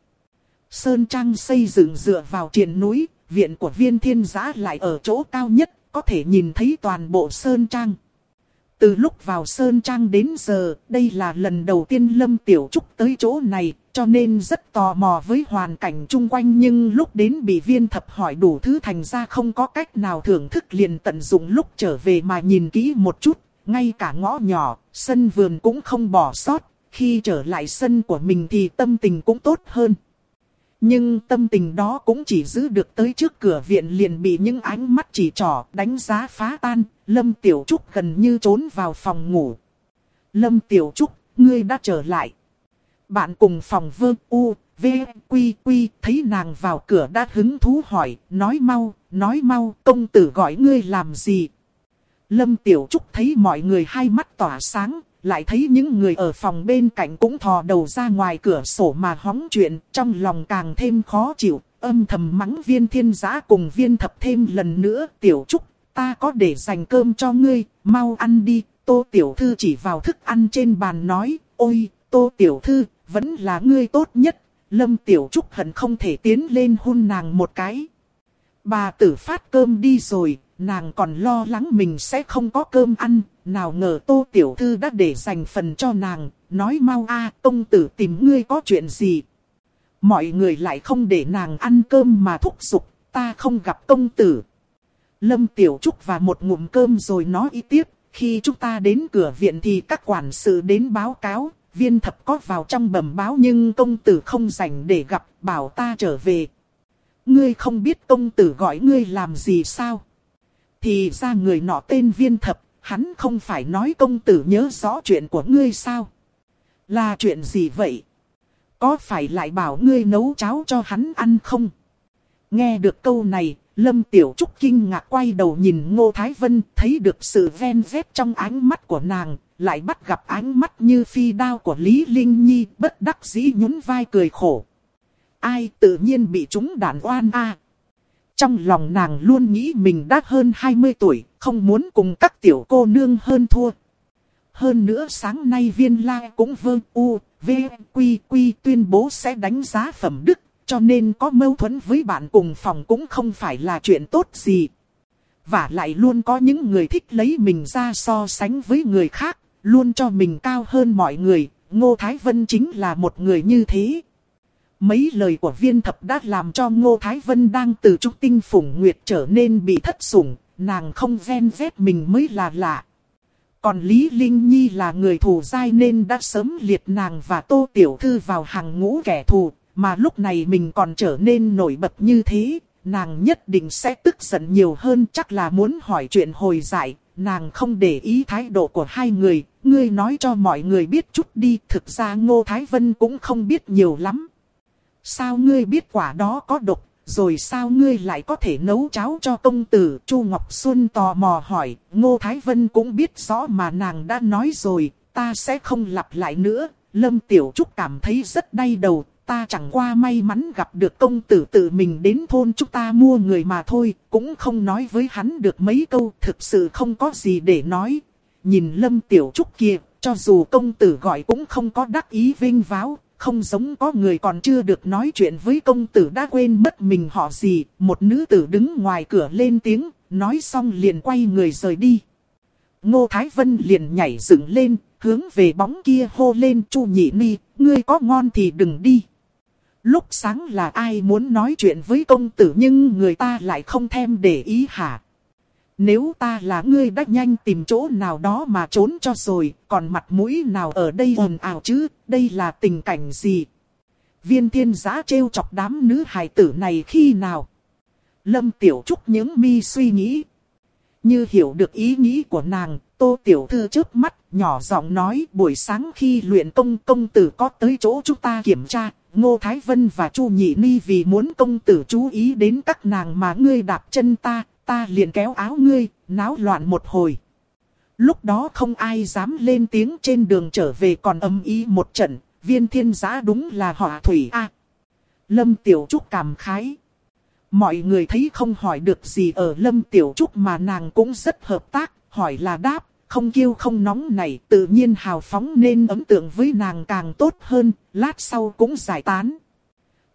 Sơn Trang xây dựng dựa vào triền núi, viện của viên thiên giã lại ở chỗ cao nhất, có thể nhìn thấy toàn bộ Sơn Trang. Từ lúc vào Sơn Trang đến giờ, đây là lần đầu tiên Lâm Tiểu Trúc tới chỗ này, cho nên rất tò mò với hoàn cảnh chung quanh nhưng lúc đến bị viên thập hỏi đủ thứ thành ra không có cách nào thưởng thức liền tận dụng lúc trở về mà nhìn kỹ một chút, ngay cả ngõ nhỏ, sân vườn cũng không bỏ sót, khi trở lại sân của mình thì tâm tình cũng tốt hơn. Nhưng tâm tình đó cũng chỉ giữ được tới trước cửa viện liền bị những ánh mắt chỉ trỏ đánh giá phá tan. Lâm Tiểu Trúc gần như trốn vào phòng ngủ. Lâm Tiểu Trúc, ngươi đã trở lại. Bạn cùng phòng vơ u, v, quy quy thấy nàng vào cửa đã hứng thú hỏi, nói mau, nói mau, công tử gọi ngươi làm gì. Lâm Tiểu Trúc thấy mọi người hai mắt tỏa sáng, lại thấy những người ở phòng bên cạnh cũng thò đầu ra ngoài cửa sổ mà hóng chuyện, trong lòng càng thêm khó chịu, âm thầm mắng viên thiên giã cùng viên thập thêm lần nữa, tiểu trúc, ta có để dành cơm cho ngươi, mau ăn đi, tô tiểu thư chỉ vào thức ăn trên bàn nói, ôi, tô tiểu thư, vẫn là ngươi tốt nhất, lâm tiểu trúc hận không thể tiến lên hôn nàng một cái. Bà tử phát cơm đi rồi, nàng còn lo lắng mình sẽ không có cơm ăn, nào ngờ tô tiểu thư đã để dành phần cho nàng, nói mau a công tử tìm ngươi có chuyện gì. Mọi người lại không để nàng ăn cơm mà thúc giục, ta không gặp công tử. Lâm Tiểu Trúc và một ngụm cơm rồi nói ý tiếp, khi chúng ta đến cửa viện thì các quản sự đến báo cáo, viên thập có vào trong bẩm báo nhưng công tử không dành để gặp, bảo ta trở về. Ngươi không biết công tử gọi ngươi làm gì sao? Thì ra người nọ tên viên thập, hắn không phải nói công tử nhớ rõ chuyện của ngươi sao? Là chuyện gì vậy? Có phải lại bảo ngươi nấu cháo cho hắn ăn không? Nghe được câu này, Lâm Tiểu Trúc kinh ngạc quay đầu nhìn Ngô Thái Vân, thấy được sự ven vét trong ánh mắt của nàng, lại bắt gặp ánh mắt như phi đao của Lý Linh Nhi, bất đắc dĩ nhún vai cười khổ. Ai tự nhiên bị chúng đàn oan a trong lòng nàng luôn nghĩ mình đã hơn 20 tuổi, không muốn cùng các tiểu cô nương hơn thua. Hơn nữa sáng nay viên la cũng vơ u, v, quy quy tuyên bố sẽ đánh giá phẩm đức, cho nên có mâu thuẫn với bạn cùng phòng cũng không phải là chuyện tốt gì. Và lại luôn có những người thích lấy mình ra so sánh với người khác, luôn cho mình cao hơn mọi người, Ngô Thái Vân chính là một người như thế. Mấy lời của viên thập đã làm cho Ngô Thái Vân đang từ trung tinh phủng nguyệt trở nên bị thất sủng, nàng không ven vét mình mới là lạ. Còn Lý Linh Nhi là người thù dai nên đã sớm liệt nàng và Tô Tiểu Thư vào hàng ngũ kẻ thù, mà lúc này mình còn trở nên nổi bật như thế, nàng nhất định sẽ tức giận nhiều hơn chắc là muốn hỏi chuyện hồi giải, nàng không để ý thái độ của hai người, ngươi nói cho mọi người biết chút đi, thực ra Ngô Thái Vân cũng không biết nhiều lắm. Sao ngươi biết quả đó có độc, rồi sao ngươi lại có thể nấu cháo cho công tử? Chu Ngọc Xuân tò mò hỏi, Ngô Thái Vân cũng biết rõ mà nàng đã nói rồi, ta sẽ không lặp lại nữa. Lâm Tiểu Trúc cảm thấy rất đay đầu, ta chẳng qua may mắn gặp được công tử tự mình đến thôn chúng ta mua người mà thôi, cũng không nói với hắn được mấy câu, thực sự không có gì để nói. Nhìn Lâm Tiểu Trúc kia, cho dù công tử gọi cũng không có đắc ý vinh váo, không giống có người còn chưa được nói chuyện với công tử đã quên mất mình họ gì, một nữ tử đứng ngoài cửa lên tiếng, nói xong liền quay người rời đi. Ngô Thái Vân liền nhảy dựng lên, hướng về bóng kia hô lên chu nhị ni, ngươi có ngon thì đừng đi. Lúc sáng là ai muốn nói chuyện với công tử nhưng người ta lại không thèm để ý hả? Nếu ta là ngươi đã nhanh tìm chỗ nào đó mà trốn cho rồi, còn mặt mũi nào ở đây ồn ào chứ, đây là tình cảnh gì? Viên thiên giã trêu chọc đám nữ hài tử này khi nào? Lâm Tiểu Trúc những mi suy nghĩ. Như hiểu được ý nghĩ của nàng, Tô Tiểu Thư trước mắt, nhỏ giọng nói buổi sáng khi luyện công công tử có tới chỗ chúng ta kiểm tra, Ngô Thái Vân và Chu Nhị Ni vì muốn công tử chú ý đến các nàng mà ngươi đạp chân ta, ta liền kéo áo ngươi, náo loạn một hồi. Lúc đó không ai dám lên tiếng trên đường trở về còn âm ý một trận, viên thiên giã đúng là họ thủy a à, Lâm Tiểu Trúc cảm khái. Mọi người thấy không hỏi được gì ở Lâm Tiểu Trúc mà nàng cũng rất hợp tác, hỏi là đáp, không kêu không nóng này, tự nhiên hào phóng nên ấn tượng với nàng càng tốt hơn, lát sau cũng giải tán.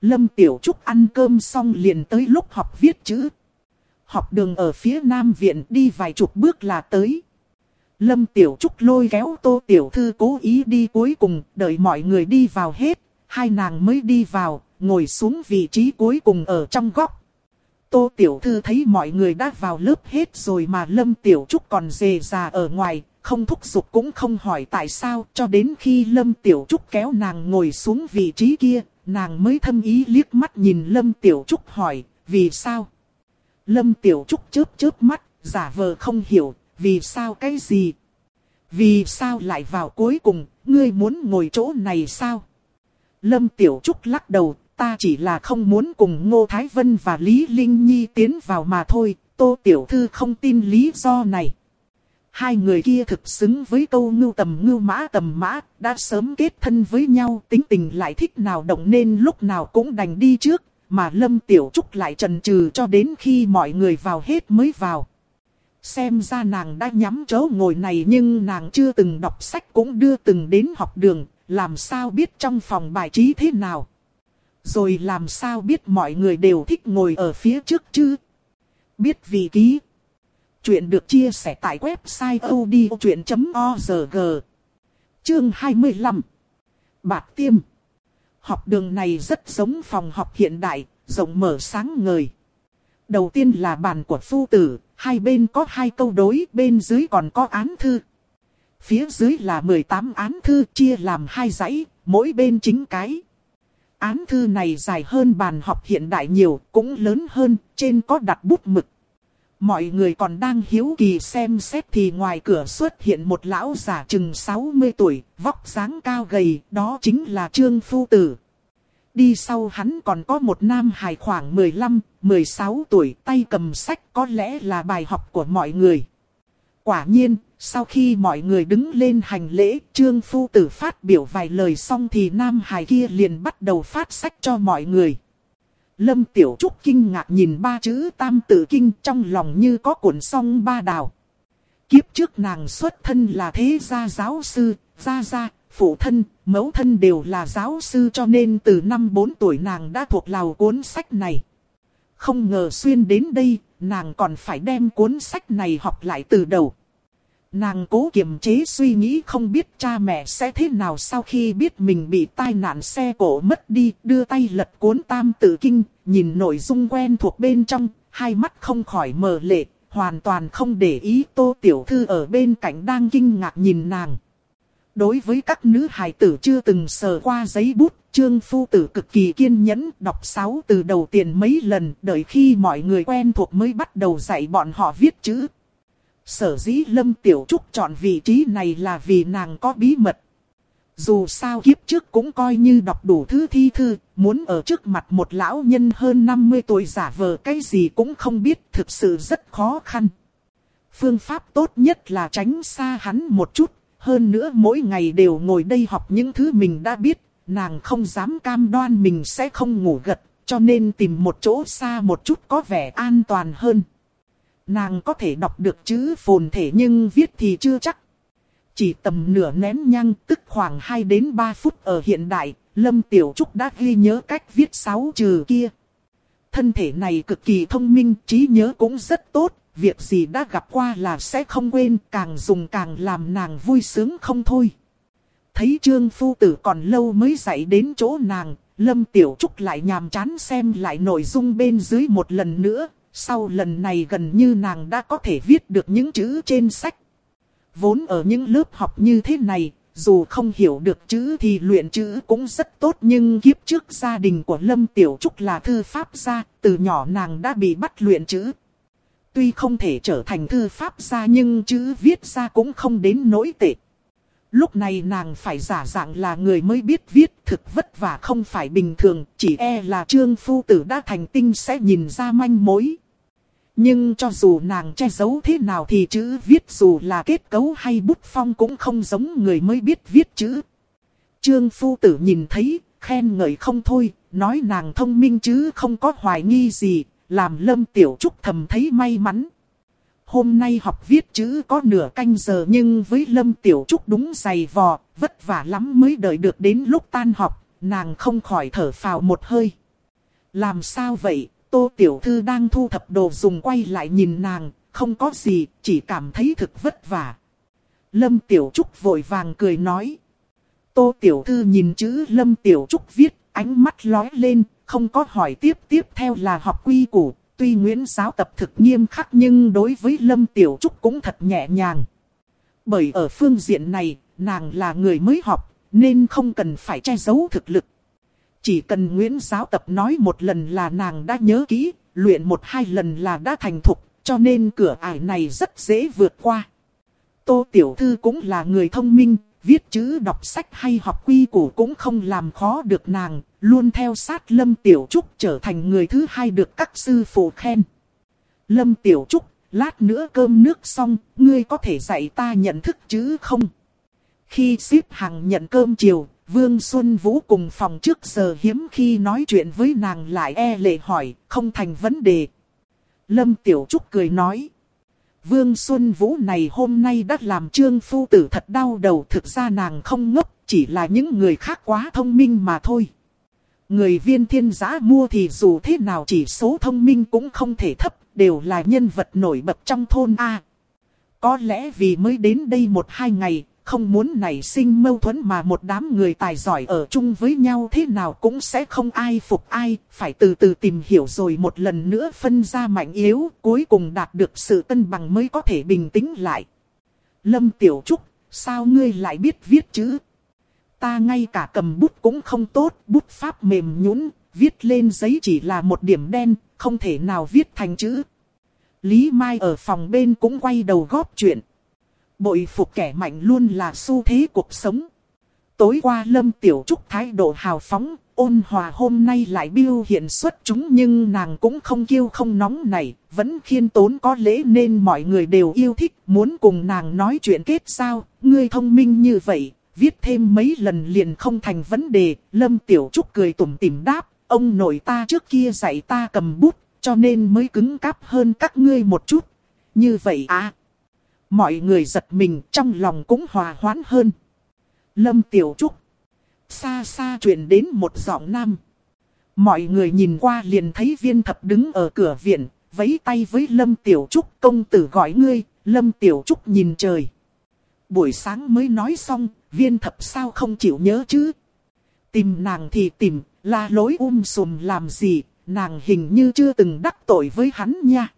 Lâm Tiểu Trúc ăn cơm xong liền tới lúc học viết chữ, học đường ở phía nam viện đi vài chục bước là tới. Lâm Tiểu Trúc lôi kéo Tô Tiểu Thư cố ý đi cuối cùng, đợi mọi người đi vào hết, hai nàng mới đi vào, ngồi xuống vị trí cuối cùng ở trong góc. Tô Tiểu Thư thấy mọi người đã vào lớp hết rồi mà Lâm Tiểu Trúc còn dề già ở ngoài, không thúc giục cũng không hỏi tại sao, cho đến khi Lâm Tiểu Trúc kéo nàng ngồi xuống vị trí kia, nàng mới thâm ý liếc mắt nhìn Lâm Tiểu Trúc hỏi, vì sao? Lâm Tiểu Trúc chớp chớp mắt, giả vờ không hiểu, vì sao cái gì? Vì sao lại vào cuối cùng, ngươi muốn ngồi chỗ này sao? Lâm Tiểu Trúc lắc đầu, ta chỉ là không muốn cùng Ngô Thái Vân và Lý Linh Nhi tiến vào mà thôi, Tô Tiểu Thư không tin lý do này. Hai người kia thực xứng với câu ngưu tầm ngưu mã tầm mã, đã sớm kết thân với nhau, tính tình lại thích nào động nên lúc nào cũng đành đi trước, mà Lâm Tiểu Trúc lại trần trừ cho đến khi mọi người vào hết mới vào. Xem ra nàng đã nhắm chỗ ngồi này nhưng nàng chưa từng đọc sách cũng đưa từng đến học đường, làm sao biết trong phòng bài trí thế nào. Rồi làm sao biết mọi người đều thích ngồi ở phía trước chứ? Biết vị ký. Chuyện được chia sẻ tại website odchuyện.org. Chương 25. Bạc tiêm. Học đường này rất giống phòng học hiện đại, rộng mở sáng ngời. Đầu tiên là bàn của phu tử, hai bên có hai câu đối, bên dưới còn có án thư. Phía dưới là 18 án thư chia làm hai dãy, mỗi bên chính cái. Án thư này dài hơn bàn học hiện đại nhiều, cũng lớn hơn, trên có đặt bút mực. Mọi người còn đang hiếu kỳ xem xét thì ngoài cửa xuất hiện một lão giả chừng 60 tuổi, vóc dáng cao gầy, đó chính là Trương Phu Tử. Đi sau hắn còn có một nam hài khoảng 15, 16 tuổi tay cầm sách có lẽ là bài học của mọi người. Quả nhiên, sau khi mọi người đứng lên hành lễ, Trương Phu Tử phát biểu vài lời xong thì nam hài kia liền bắt đầu phát sách cho mọi người. Lâm Tiểu Trúc kinh ngạc nhìn ba chữ tam tử kinh trong lòng như có cuộn song ba đào. Kiếp trước nàng xuất thân là thế gia giáo sư, gia gia, phụ thân, mẫu thân đều là giáo sư cho nên từ năm 4 tuổi nàng đã thuộc lào cuốn sách này. Không ngờ xuyên đến đây, nàng còn phải đem cuốn sách này học lại từ đầu. Nàng cố kiềm chế suy nghĩ không biết cha mẹ sẽ thế nào sau khi biết mình bị tai nạn xe cổ mất đi, đưa tay lật cuốn tam Tử kinh, nhìn nội dung quen thuộc bên trong, hai mắt không khỏi mờ lệ, hoàn toàn không để ý tô tiểu thư ở bên cạnh đang kinh ngạc nhìn nàng. Đối với các nữ hài tử chưa từng sờ qua giấy bút, trương phu tử cực kỳ kiên nhẫn đọc sáu từ đầu tiền mấy lần, đợi khi mọi người quen thuộc mới bắt đầu dạy bọn họ viết chữ. Sở dĩ Lâm Tiểu Trúc chọn vị trí này là vì nàng có bí mật. Dù sao kiếp trước cũng coi như đọc đủ thứ thi thư, muốn ở trước mặt một lão nhân hơn 50 tuổi giả vờ cái gì cũng không biết thực sự rất khó khăn. Phương pháp tốt nhất là tránh xa hắn một chút, hơn nữa mỗi ngày đều ngồi đây học những thứ mình đã biết, nàng không dám cam đoan mình sẽ không ngủ gật, cho nên tìm một chỗ xa một chút có vẻ an toàn hơn. Nàng có thể đọc được chữ phồn thể nhưng viết thì chưa chắc. Chỉ tầm nửa nén nhang tức khoảng 2 đến 3 phút ở hiện đại, Lâm Tiểu Trúc đã ghi nhớ cách viết sáu chữ kia. Thân thể này cực kỳ thông minh, trí nhớ cũng rất tốt, việc gì đã gặp qua là sẽ không quên, càng dùng càng làm nàng vui sướng không thôi. Thấy Trương Phu Tử còn lâu mới dạy đến chỗ nàng, Lâm Tiểu Trúc lại nhàm chán xem lại nội dung bên dưới một lần nữa, sau lần này gần như nàng đã có thể viết được những chữ trên sách. Vốn ở những lớp học như thế này, dù không hiểu được chữ thì luyện chữ cũng rất tốt nhưng kiếp trước gia đình của Lâm Tiểu Trúc là thư pháp gia, từ nhỏ nàng đã bị bắt luyện chữ. Tuy không thể trở thành thư pháp gia nhưng chữ viết ra cũng không đến nỗi tệ. Lúc này nàng phải giả dạng là người mới biết viết thực vất vả không phải bình thường, chỉ e là trương phu tử đã thành tinh sẽ nhìn ra manh mối. Nhưng cho dù nàng che giấu thế nào thì chữ viết dù là kết cấu hay bút phong cũng không giống người mới biết viết chữ. Trương phu tử nhìn thấy, khen ngợi không thôi, nói nàng thông minh chứ không có hoài nghi gì, làm lâm tiểu trúc thầm thấy may mắn. Hôm nay học viết chữ có nửa canh giờ nhưng với lâm tiểu trúc đúng dày vò, vất vả lắm mới đợi được đến lúc tan học, nàng không khỏi thở phào một hơi. Làm sao vậy, Tô Tiểu Thư đang thu thập đồ dùng quay lại nhìn nàng, không có gì, chỉ cảm thấy thực vất vả. Lâm Tiểu Trúc vội vàng cười nói. Tô Tiểu Thư nhìn chữ Lâm Tiểu Trúc viết, ánh mắt lói lên, không có hỏi tiếp tiếp theo là học quy củ. Tuy Nguyễn giáo tập thực nghiêm khắc nhưng đối với Lâm Tiểu Trúc cũng thật nhẹ nhàng. Bởi ở phương diện này, nàng là người mới học, nên không cần phải che giấu thực lực chỉ cần Nguyễn giáo tập nói một lần là nàng đã nhớ kỹ, luyện một hai lần là đã thành thục, cho nên cửa ải này rất dễ vượt qua. Tô Tiểu Thư cũng là người thông minh, viết chữ đọc sách hay học quy củ cũng không làm khó được nàng, luôn theo sát Lâm Tiểu Trúc trở thành người thứ hai được các sư phụ khen. Lâm Tiểu Trúc, lát nữa cơm nước xong, ngươi có thể dạy ta nhận thức chữ không? Khi xếp hàng nhận cơm chiều, Vương Xuân Vũ cùng phòng trước giờ hiếm khi nói chuyện với nàng lại e lệ hỏi, không thành vấn đề. Lâm Tiểu Trúc cười nói. Vương Xuân Vũ này hôm nay đã làm trương phu tử thật đau đầu thực ra nàng không ngốc, chỉ là những người khác quá thông minh mà thôi. Người viên thiên giã mua thì dù thế nào chỉ số thông minh cũng không thể thấp, đều là nhân vật nổi bật trong thôn A. Có lẽ vì mới đến đây một hai ngày, không muốn nảy sinh mâu thuẫn mà một đám người tài giỏi ở chung với nhau thế nào cũng sẽ không ai phục ai, phải từ từ tìm hiểu rồi một lần nữa phân ra mạnh yếu, cuối cùng đạt được sự cân bằng mới có thể bình tĩnh lại. Lâm Tiểu Trúc, sao ngươi lại biết viết chữ? Ta ngay cả cầm bút cũng không tốt, bút pháp mềm nhũn, viết lên giấy chỉ là một điểm đen, không thể nào viết thành chữ. Lý Mai ở phòng bên cũng quay đầu góp chuyện. Bội phục kẻ mạnh luôn là xu thế cuộc sống. Tối qua Lâm Tiểu Trúc thái độ hào phóng, ôn hòa hôm nay lại biêu hiện xuất chúng nhưng nàng cũng không kiêu không nóng này, vẫn khiên tốn có lễ nên mọi người đều yêu thích, muốn cùng nàng nói chuyện kết sao, ngươi thông minh như vậy, viết thêm mấy lần liền không thành vấn đề, Lâm Tiểu Trúc cười tủm tỉm đáp, ông nội ta trước kia dạy ta cầm bút, cho nên mới cứng cáp hơn các ngươi một chút. Như vậy à? Mọi người giật mình trong lòng cũng hòa hoãn hơn. Lâm Tiểu Trúc. Xa xa truyền đến một giọng nam. Mọi người nhìn qua liền thấy viên thập đứng ở cửa viện, vẫy tay với Lâm Tiểu Trúc công tử gọi ngươi, Lâm Tiểu Trúc nhìn trời. Buổi sáng mới nói xong, viên thập sao không chịu nhớ chứ. Tìm nàng thì tìm, la lối um sùm làm gì, nàng hình như chưa từng đắc tội với hắn nha.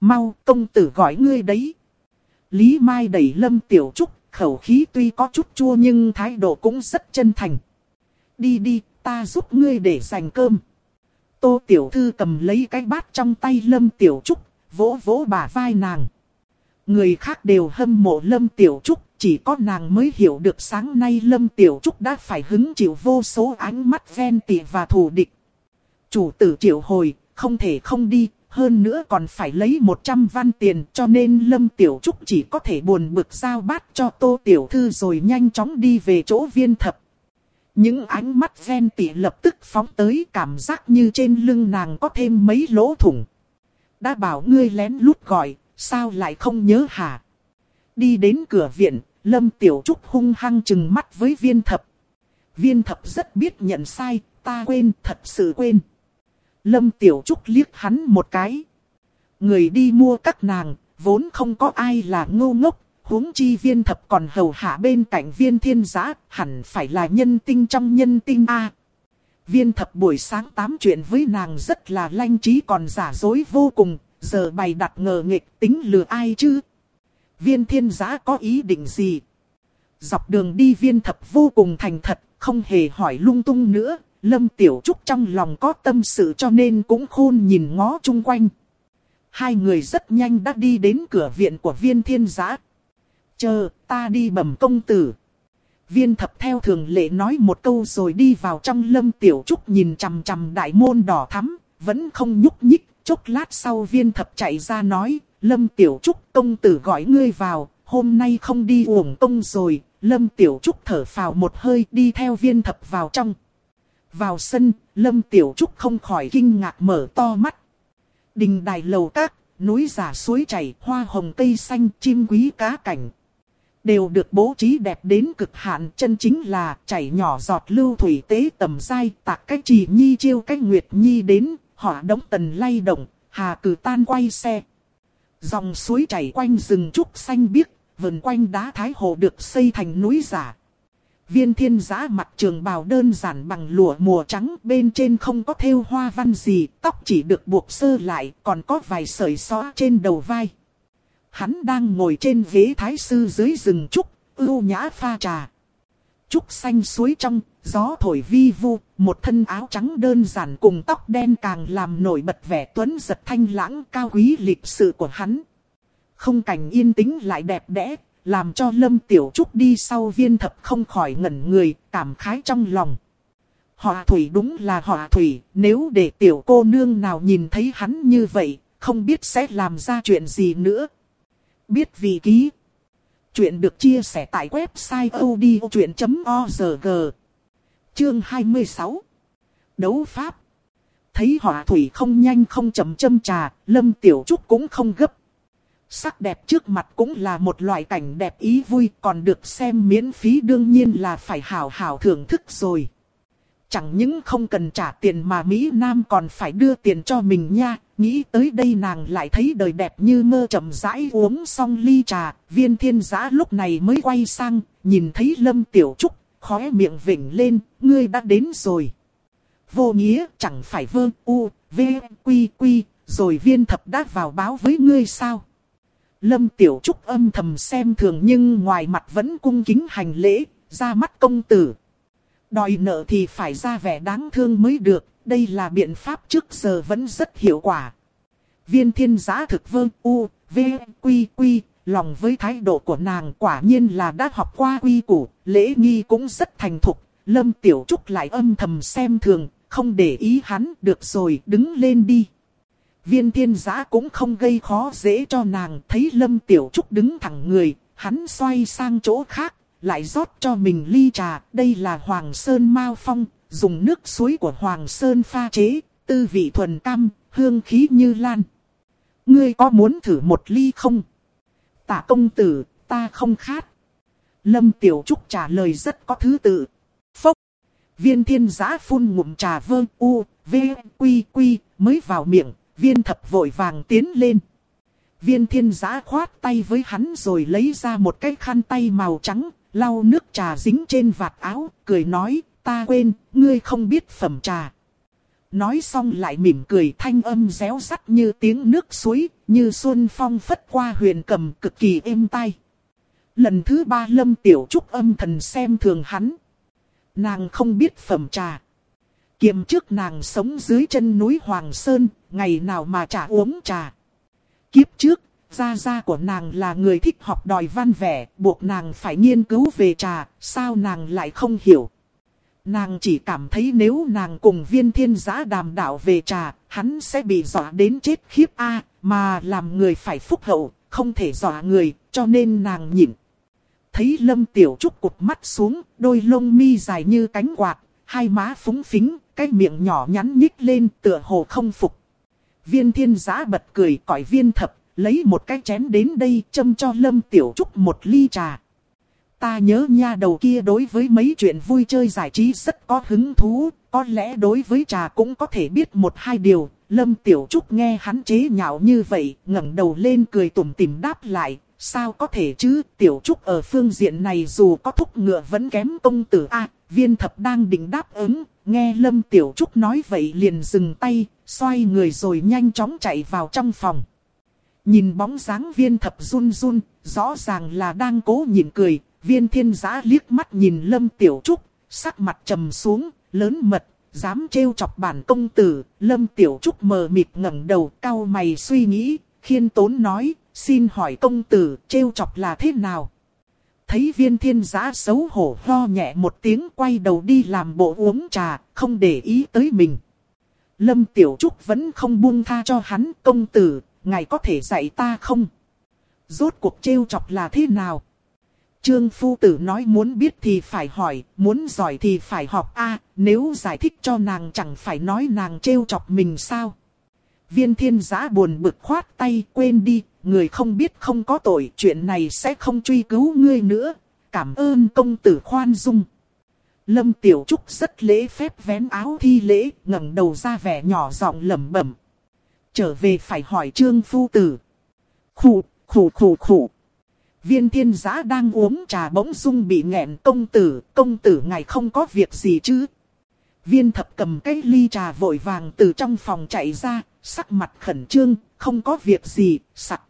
Mau, công tử gọi ngươi đấy. Lý Mai đẩy Lâm Tiểu Trúc, khẩu khí tuy có chút chua nhưng thái độ cũng rất chân thành. Đi đi, ta giúp ngươi để dành cơm. Tô Tiểu Thư cầm lấy cái bát trong tay Lâm Tiểu Trúc, vỗ vỗ bả vai nàng. Người khác đều hâm mộ Lâm Tiểu Trúc, chỉ có nàng mới hiểu được sáng nay Lâm Tiểu Trúc đã phải hứng chịu vô số ánh mắt ven tị và thù địch. Chủ tử triệu hồi, không thể không đi, hơn nữa còn phải lấy 100 văn tiền cho nên Lâm Tiểu Trúc chỉ có thể buồn bực giao bát cho Tô Tiểu Thư rồi nhanh chóng đi về chỗ viên thập. Những ánh mắt ven tỉ lập tức phóng tới cảm giác như trên lưng nàng có thêm mấy lỗ thủng. Đã bảo ngươi lén lút gọi, sao lại không nhớ hả? Đi đến cửa viện, Lâm Tiểu Trúc hung hăng chừng mắt với viên thập. Viên thập rất biết nhận sai, ta quên, thật sự quên. Lâm Tiểu Trúc liếc hắn một cái. Người đi mua các nàng, vốn không có ai là ngu ngốc, huống chi viên thập còn hầu hạ bên cạnh viên thiên giã, hẳn phải là nhân tinh trong nhân tinh A. Viên thập buổi sáng tám chuyện với nàng rất là lanh trí còn giả dối vô cùng, giờ bày đặt ngờ nghịch tính lừa ai chứ. Viên thiên giã có ý định gì? Dọc đường đi viên thập vô cùng thành thật, không hề hỏi lung tung nữa, Lâm Tiểu Trúc trong lòng có tâm sự cho nên cũng khôn nhìn ngó chung quanh. Hai người rất nhanh đã đi đến cửa viện của viên thiên giã. Chờ, ta đi bẩm công tử. Viên thập theo thường lệ nói một câu rồi đi vào trong lâm tiểu trúc nhìn chằm chằm đại môn đỏ thắm, vẫn không nhúc nhích. Chốc lát sau viên thập chạy ra nói, lâm tiểu trúc công tử gọi ngươi vào, hôm nay không đi uổng công rồi. Lâm tiểu trúc thở phào một hơi đi theo viên thập vào trong. Vào sân, Lâm Tiểu Trúc không khỏi kinh ngạc mở to mắt. Đình đài lầu các, núi giả suối chảy, hoa hồng cây xanh, chim quý cá cảnh. Đều được bố trí đẹp đến cực hạn chân chính là chảy nhỏ giọt lưu thủy tế tầm dai tạc cách trì nhi chiêu cách nguyệt nhi đến, họ đóng tần lay động, hà cử tan quay xe. Dòng suối chảy quanh rừng trúc xanh biếc, vần quanh đá thái hồ được xây thành núi giả. Viên thiên giã mặt trường bào đơn giản bằng lụa mùa trắng bên trên không có thêu hoa văn gì, tóc chỉ được buộc sơ lại, còn có vài sợi xóa trên đầu vai. Hắn đang ngồi trên ghế thái sư dưới rừng trúc, ưu nhã pha trà. Trúc xanh suối trong, gió thổi vi vu, một thân áo trắng đơn giản cùng tóc đen càng làm nổi bật vẻ tuấn giật thanh lãng cao quý lịch sự của hắn. Không cảnh yên tĩnh lại đẹp đẽ, làm cho Lâm Tiểu Trúc đi sau viên thập không khỏi ngẩn người, cảm khái trong lòng. Họ thủy đúng là họ thủy, nếu để tiểu cô nương nào nhìn thấy hắn như vậy, không biết sẽ làm ra chuyện gì nữa. Biết vị ký. Chuyện được chia sẻ tại website odchuyện.org. Chương 26. Đấu Pháp. Thấy họ thủy không nhanh không chậm châm trà, Lâm Tiểu Trúc cũng không gấp. Sắc đẹp trước mặt cũng là một loại cảnh đẹp ý vui, còn được xem miễn phí đương nhiên là phải hào hào thưởng thức rồi. Chẳng những không cần trả tiền mà Mỹ Nam còn phải đưa tiền cho mình nha, nghĩ tới đây nàng lại thấy đời đẹp như mơ chậm rãi uống xong ly trà, viên thiên giã lúc này mới quay sang, nhìn thấy Lâm Tiểu Trúc, khóe miệng vỉnh lên, ngươi đã đến rồi. Vô nghĩa chẳng phải vơ u, v, quy quy, rồi viên thập đã vào báo với ngươi sao? Lâm Tiểu Trúc âm thầm xem thường nhưng ngoài mặt vẫn cung kính hành lễ, ra mắt công tử. Đòi nợ thì phải ra vẻ đáng thương mới được, đây là biện pháp trước giờ vẫn rất hiệu quả. Viên thiên giá thực vơ u, v, quy quy, lòng với thái độ của nàng quả nhiên là đã học qua quy củ, lễ nghi cũng rất thành thục. Lâm Tiểu Trúc lại âm thầm xem thường, không để ý hắn, được rồi, đứng lên đi. Viên thiên giã cũng không gây khó dễ cho nàng, thấy Lâm Tiểu Trúc đứng thẳng người, hắn xoay sang chỗ khác, lại rót cho mình ly trà. Đây là Hoàng Sơn Mao Phong, dùng nước suối của Hoàng Sơn pha chế, tư vị thuần cam, hương khí như lan. Ngươi có muốn thử một ly không? Tạ công tử, ta không khát. Lâm Tiểu Trúc trả lời rất có thứ tự. Phốc. Viên thiên giã phun ngụm trà vơ u, v, quy quy, mới vào miệng, viên thập vội vàng tiến lên. Viên thiên giã khoát tay với hắn rồi lấy ra một cái khăn tay màu trắng, lau nước trà dính trên vạt áo, cười nói, ta quên, ngươi không biết phẩm trà. Nói xong lại mỉm cười thanh âm réo rắt như tiếng nước suối, như xuân phong phất qua huyền cầm cực kỳ êm tai. Lần thứ ba lâm tiểu trúc âm thần xem thường hắn. Nàng không biết phẩm trà. Kiềm trước nàng sống dưới chân núi Hoàng Sơn, ngày nào mà trả uống trà. Kiếp trước, gia gia của nàng là người thích học đòi văn vẻ, buộc nàng phải nghiên cứu về trà, sao nàng lại không hiểu. Nàng chỉ cảm thấy nếu nàng cùng viên thiên giã đàm đạo về trà, hắn sẽ bị dọa đến chết khiếp a mà làm người phải phúc hậu, không thể dọa người, cho nên nàng nhịn. Thấy lâm tiểu trúc cụt mắt xuống, đôi lông mi dài như cánh quạt, hai má phúng phính, cái miệng nhỏ nhắn nhích lên tựa hồ không phục. Viên thiên giã bật cười cõi viên thập, lấy một cái chén đến đây châm cho Lâm Tiểu Trúc một ly trà. Ta nhớ nha đầu kia đối với mấy chuyện vui chơi giải trí rất có hứng thú, có lẽ đối với trà cũng có thể biết một hai điều. Lâm Tiểu Trúc nghe hắn chế nhạo như vậy, ngẩng đầu lên cười tủm tỉm đáp lại, sao có thể chứ, Tiểu Trúc ở phương diện này dù có thúc ngựa vẫn kém công tử A, viên thập đang định đáp ứng, nghe Lâm Tiểu Trúc nói vậy liền dừng tay, xoay người rồi nhanh chóng chạy vào trong phòng. Nhìn bóng dáng viên thập run run, rõ ràng là đang cố nhịn cười, viên thiên giã liếc mắt nhìn Lâm Tiểu Trúc, sắc mặt trầm xuống, lớn mật, dám trêu chọc bản công tử, Lâm Tiểu Trúc mờ mịt ngẩng đầu, cau mày suy nghĩ, khiên tốn nói, xin hỏi công tử, trêu chọc là thế nào? Thấy viên thiên giã xấu hổ ho nhẹ một tiếng quay đầu đi làm bộ uống trà, không để ý tới mình. Lâm Tiểu Trúc vẫn không buông tha cho hắn, công tử, ngài có thể dạy ta không? Rốt cuộc trêu chọc là thế nào? Trương Phu Tử nói muốn biết thì phải hỏi, muốn giỏi thì phải học a nếu giải thích cho nàng chẳng phải nói nàng trêu chọc mình sao? Viên thiên giã buồn bực khoát tay quên đi, người không biết không có tội, chuyện này sẽ không truy cứu ngươi nữa. Cảm ơn công tử khoan dung. Lâm Tiểu Trúc rất lễ phép vén áo thi lễ, ngẩng đầu ra vẻ nhỏ giọng lẩm bẩm. Trở về phải hỏi trương phu tử. Khủ, khủ khủ khủ. Viên thiên giã đang uống trà bỗng dung bị nghẹn công tử, công tử ngài không có việc gì chứ. Viên thập cầm cái ly trà vội vàng từ trong phòng chạy ra, sắc mặt khẩn trương, không có việc gì, sặc.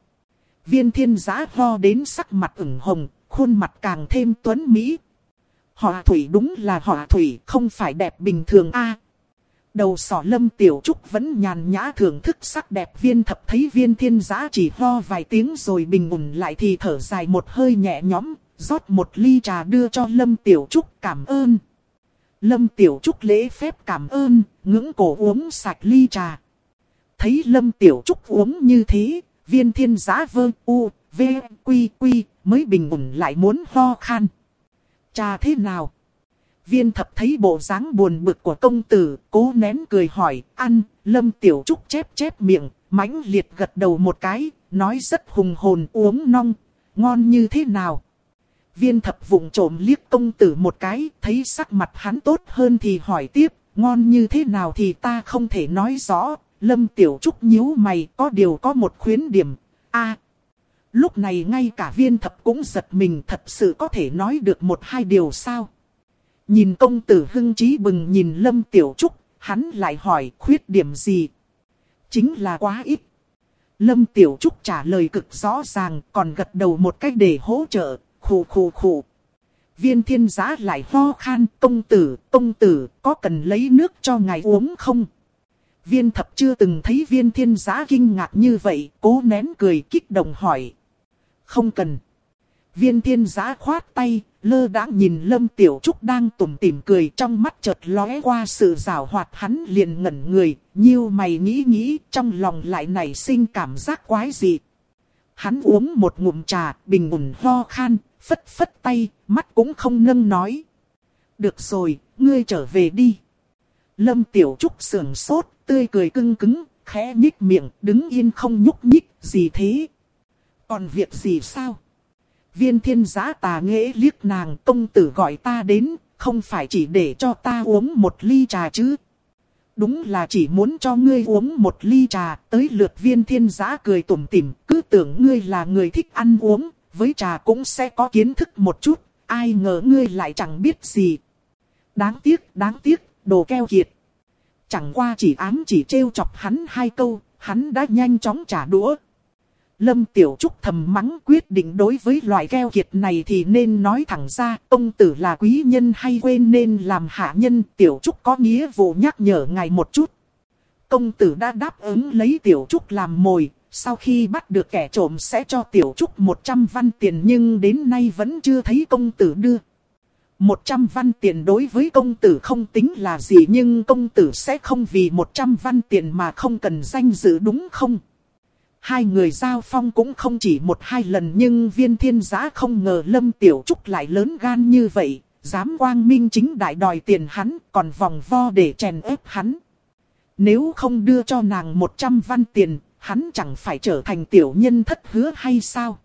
Viên thiên giã ho đến sắc mặt ửng hồng, khuôn mặt càng thêm tuấn mỹ. Họ thủy đúng là họ thủy, không phải đẹp bình thường a. đầu sỏ lâm tiểu trúc vẫn nhàn nhã thưởng thức sắc đẹp viên thập thấy viên thiên giã chỉ ho vài tiếng rồi bình ổn lại thì thở dài một hơi nhẹ nhõm, rót một ly trà đưa cho lâm tiểu trúc cảm ơn. Lâm tiểu trúc lễ phép cảm ơn, ngưỡng cổ uống sạch ly trà. Thấy lâm tiểu trúc uống như thế, viên thiên giã vơ u, v, quy quy, mới bình ổn lại muốn ho khan. Cha thế nào? Viên thập thấy bộ dáng buồn bực của công tử, cố nén cười hỏi, ăn, lâm tiểu trúc chép chép miệng, mãnh liệt gật đầu một cái, nói rất hùng hồn uống nong, ngon như thế nào? Viên thập vụng trộm liếc công tử một cái, thấy sắc mặt hắn tốt hơn thì hỏi tiếp, ngon như thế nào thì ta không thể nói rõ, lâm tiểu trúc nhíu mày có điều có một khuyến điểm, a Lúc này ngay cả viên thập cũng giật mình thật sự có thể nói được một hai điều sao. Nhìn công tử hưng trí bừng nhìn Lâm Tiểu Trúc, hắn lại hỏi khuyết điểm gì. Chính là quá ít. Lâm Tiểu Trúc trả lời cực rõ ràng còn gật đầu một cách để hỗ trợ, khủ khủ khủ. Viên thiên giá lại ho khan, công tử, công tử, có cần lấy nước cho ngài uống không? Viên thập chưa từng thấy viên thiên giá kinh ngạc như vậy, cố nén cười kích động hỏi không cần. Viên thiên giã khoát tay, lơ đã nhìn Lâm Tiểu Trúc đang tủm tỉm cười trong mắt chợt lóe qua sự rào hoạt hắn liền ngẩn người, nhiêu mày nghĩ nghĩ trong lòng lại nảy sinh cảm giác quái dị. Hắn uống một ngụm trà, bình ổn ho khan, phất phất tay, mắt cũng không nâng nói. Được rồi, ngươi trở về đi. Lâm Tiểu Trúc sườn sốt, tươi cười cưng cứng, khẽ nhích miệng, đứng yên không nhúc nhích, gì thế? Còn việc gì sao? Viên thiên giã tà nghệ liếc nàng công tử gọi ta đến, không phải chỉ để cho ta uống một ly trà chứ. Đúng là chỉ muốn cho ngươi uống một ly trà, tới lượt viên thiên giã cười tủm tỉm, cứ tưởng ngươi là người thích ăn uống, với trà cũng sẽ có kiến thức một chút, ai ngờ ngươi lại chẳng biết gì. Đáng tiếc, đáng tiếc, đồ keo kiệt. Chẳng qua chỉ ám chỉ trêu chọc hắn hai câu, hắn đã nhanh chóng trả đũa. Lâm Tiểu Trúc thầm mắng quyết định đối với loại keo kiệt này thì nên nói thẳng ra, ông tử là quý nhân hay quên nên làm hạ nhân, Tiểu Trúc có nghĩa vụ nhắc nhở ngài một chút. Công tử đã đáp ứng lấy Tiểu Trúc làm mồi, sau khi bắt được kẻ trộm sẽ cho Tiểu Trúc 100 văn tiền nhưng đến nay vẫn chưa thấy công tử đưa. 100 văn tiền đối với công tử không tính là gì nhưng công tử sẽ không vì 100 văn tiền mà không cần danh dự đúng không? Hai người giao phong cũng không chỉ một hai lần nhưng viên thiên giã không ngờ Lâm Tiểu Trúc lại lớn gan như vậy, dám quang minh chính đại đòi tiền hắn còn vòng vo để chèn ép hắn. Nếu không đưa cho nàng 100 văn tiền, hắn chẳng phải trở thành tiểu nhân thất hứa hay sao?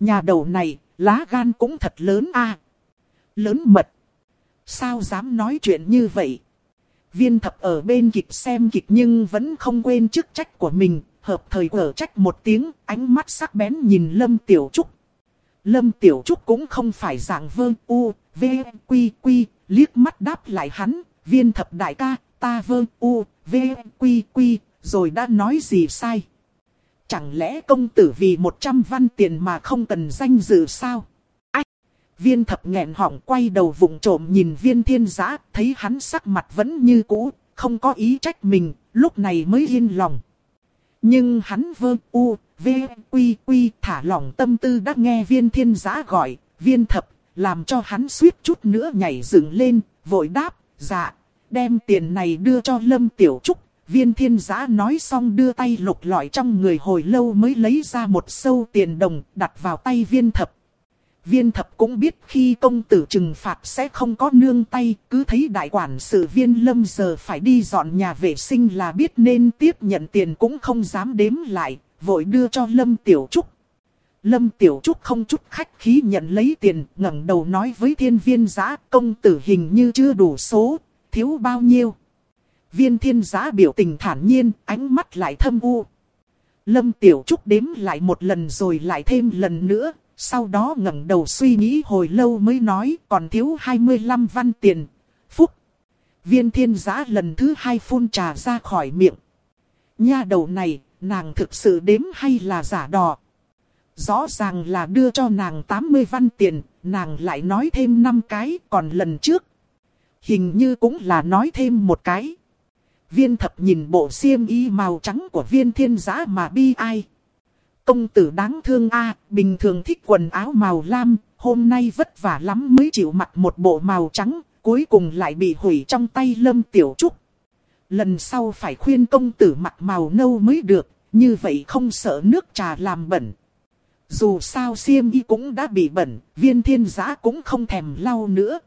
Nhà đầu này, lá gan cũng thật lớn a Lớn mật. Sao dám nói chuyện như vậy? Viên thập ở bên kịch xem kịch nhưng vẫn không quên chức trách của mình, hợp thời ở trách một tiếng, ánh mắt sắc bén nhìn Lâm Tiểu Trúc. Lâm Tiểu Trúc cũng không phải dạng vơ u, v, quy quy, liếc mắt đáp lại hắn, viên thập đại ca, ta vơ u, v, quy quy, rồi đã nói gì sai. Chẳng lẽ công tử vì 100 văn tiền mà không cần danh dự sao? Ách! Viên thập nghẹn họng quay đầu vùng trộm nhìn viên thiên giã, thấy hắn sắc mặt vẫn như cũ, không có ý trách mình, lúc này mới yên lòng. Nhưng hắn vơ u, v, quy quy thả lỏng tâm tư đã nghe viên thiên giã gọi, viên thập, làm cho hắn suýt chút nữa nhảy dựng lên, vội đáp, dạ, đem tiền này đưa cho Lâm Tiểu Trúc. Viên thiên giã nói xong đưa tay lục lọi trong người hồi lâu mới lấy ra một sâu tiền đồng đặt vào tay viên thập. Viên thập cũng biết khi công tử trừng phạt sẽ không có nương tay, cứ thấy đại quản sự viên lâm giờ phải đi dọn nhà vệ sinh là biết nên tiếp nhận tiền cũng không dám đếm lại, vội đưa cho lâm tiểu trúc. Lâm tiểu trúc không chút khách khí nhận lấy tiền, ngẩng đầu nói với thiên viên giã công tử hình như chưa đủ số, thiếu bao nhiêu. Viên thiên giã biểu tình thản nhiên, ánh mắt lại thâm u. Lâm tiểu trúc đếm lại một lần rồi lại thêm lần nữa, sau đó ngẩng đầu suy nghĩ hồi lâu mới nói còn thiếu 25 văn tiền. Phúc. Viên thiên giã lần thứ hai phun trà ra khỏi miệng. Nha đầu này, nàng thực sự đếm hay là giả đò? rõ ràng là đưa cho nàng 80 văn tiền, nàng lại nói thêm 5 cái, còn lần trước. Hình như cũng là nói thêm một cái. Viên thập nhìn bộ xiêm y màu trắng của viên thiên giã mà bi ai. Công tử đáng thương a bình thường thích quần áo màu lam, hôm nay vất vả lắm mới chịu mặc một bộ màu trắng, cuối cùng lại bị hủy trong tay lâm tiểu trúc. Lần sau phải khuyên công tử mặc màu nâu mới được, như vậy không sợ nước trà làm bẩn. Dù sao xiêm y cũng đã bị bẩn, viên thiên giã cũng không thèm lau nữa.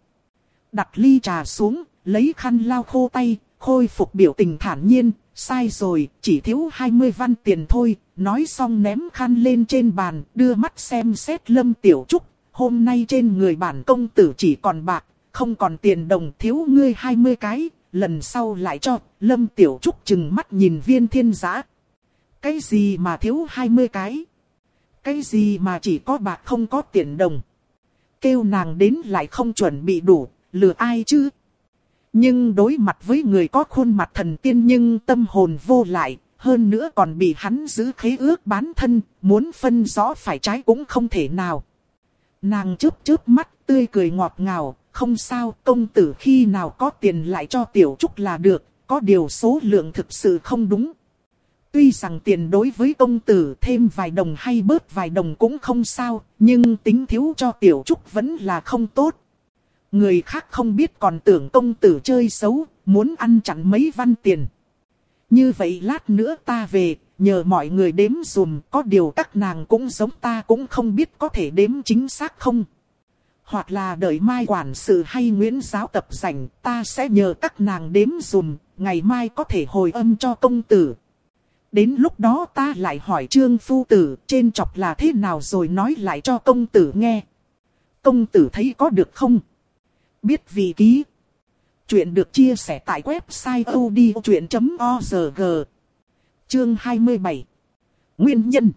Đặt ly trà xuống, lấy khăn lau khô tay, khôi phục biểu tình thản nhiên, sai rồi, chỉ thiếu 20 văn tiền thôi, nói xong ném khăn lên trên bàn, đưa mắt xem xét lâm tiểu trúc, hôm nay trên người bản công tử chỉ còn bạc, không còn tiền đồng thiếu ngươi 20 cái, lần sau lại cho, lâm tiểu trúc chừng mắt nhìn viên thiên giã. Cái gì mà thiếu 20 cái? Cái gì mà chỉ có bạc không có tiền đồng? Kêu nàng đến lại không chuẩn bị đủ, lừa ai chứ? Nhưng đối mặt với người có khuôn mặt thần tiên nhưng tâm hồn vô lại, hơn nữa còn bị hắn giữ khế ước bán thân, muốn phân rõ phải trái cũng không thể nào. Nàng chớp chớp mắt, tươi cười ngọt ngào, không sao, công tử khi nào có tiền lại cho tiểu trúc là được, có điều số lượng thực sự không đúng. Tuy rằng tiền đối với công tử thêm vài đồng hay bớt vài đồng cũng không sao, nhưng tính thiếu cho tiểu trúc vẫn là không tốt. Người khác không biết còn tưởng công tử chơi xấu, muốn ăn chặn mấy văn tiền. Như vậy lát nữa ta về, nhờ mọi người đếm dùm, có điều các nàng cũng giống ta cũng không biết có thể đếm chính xác không. Hoặc là đợi mai quản sự hay nguyễn giáo tập rảnh, ta sẽ nhờ các nàng đếm dùm, ngày mai có thể hồi âm cho công tử. Đến lúc đó ta lại hỏi trương phu tử trên chọc là thế nào rồi nói lại cho công tử nghe. Công tử thấy có được không? Biết vị ký. Chuyện được chia sẻ tại website odchuyện.org. Chương 27. Nguyên nhân.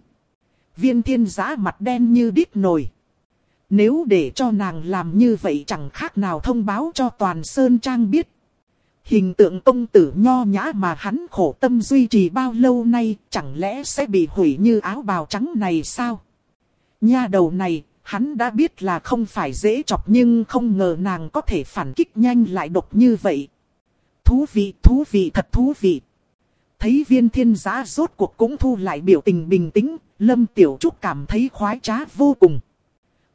Viên thiên giã mặt đen như đít nồi. Nếu để cho nàng làm như vậy chẳng khác nào thông báo cho toàn Sơn Trang biết. Hình tượng công tử nho nhã mà hắn khổ tâm duy trì bao lâu nay chẳng lẽ sẽ bị hủy như áo bào trắng này sao? Nha đầu này, hắn đã biết là không phải dễ chọc nhưng không ngờ nàng có thể phản kích nhanh lại độc như vậy. Thú vị, thú vị, thật thú vị. Thấy viên thiên giá rốt cuộc cũng thu lại biểu tình bình tĩnh, Lâm Tiểu Trúc cảm thấy khoái trá vô cùng.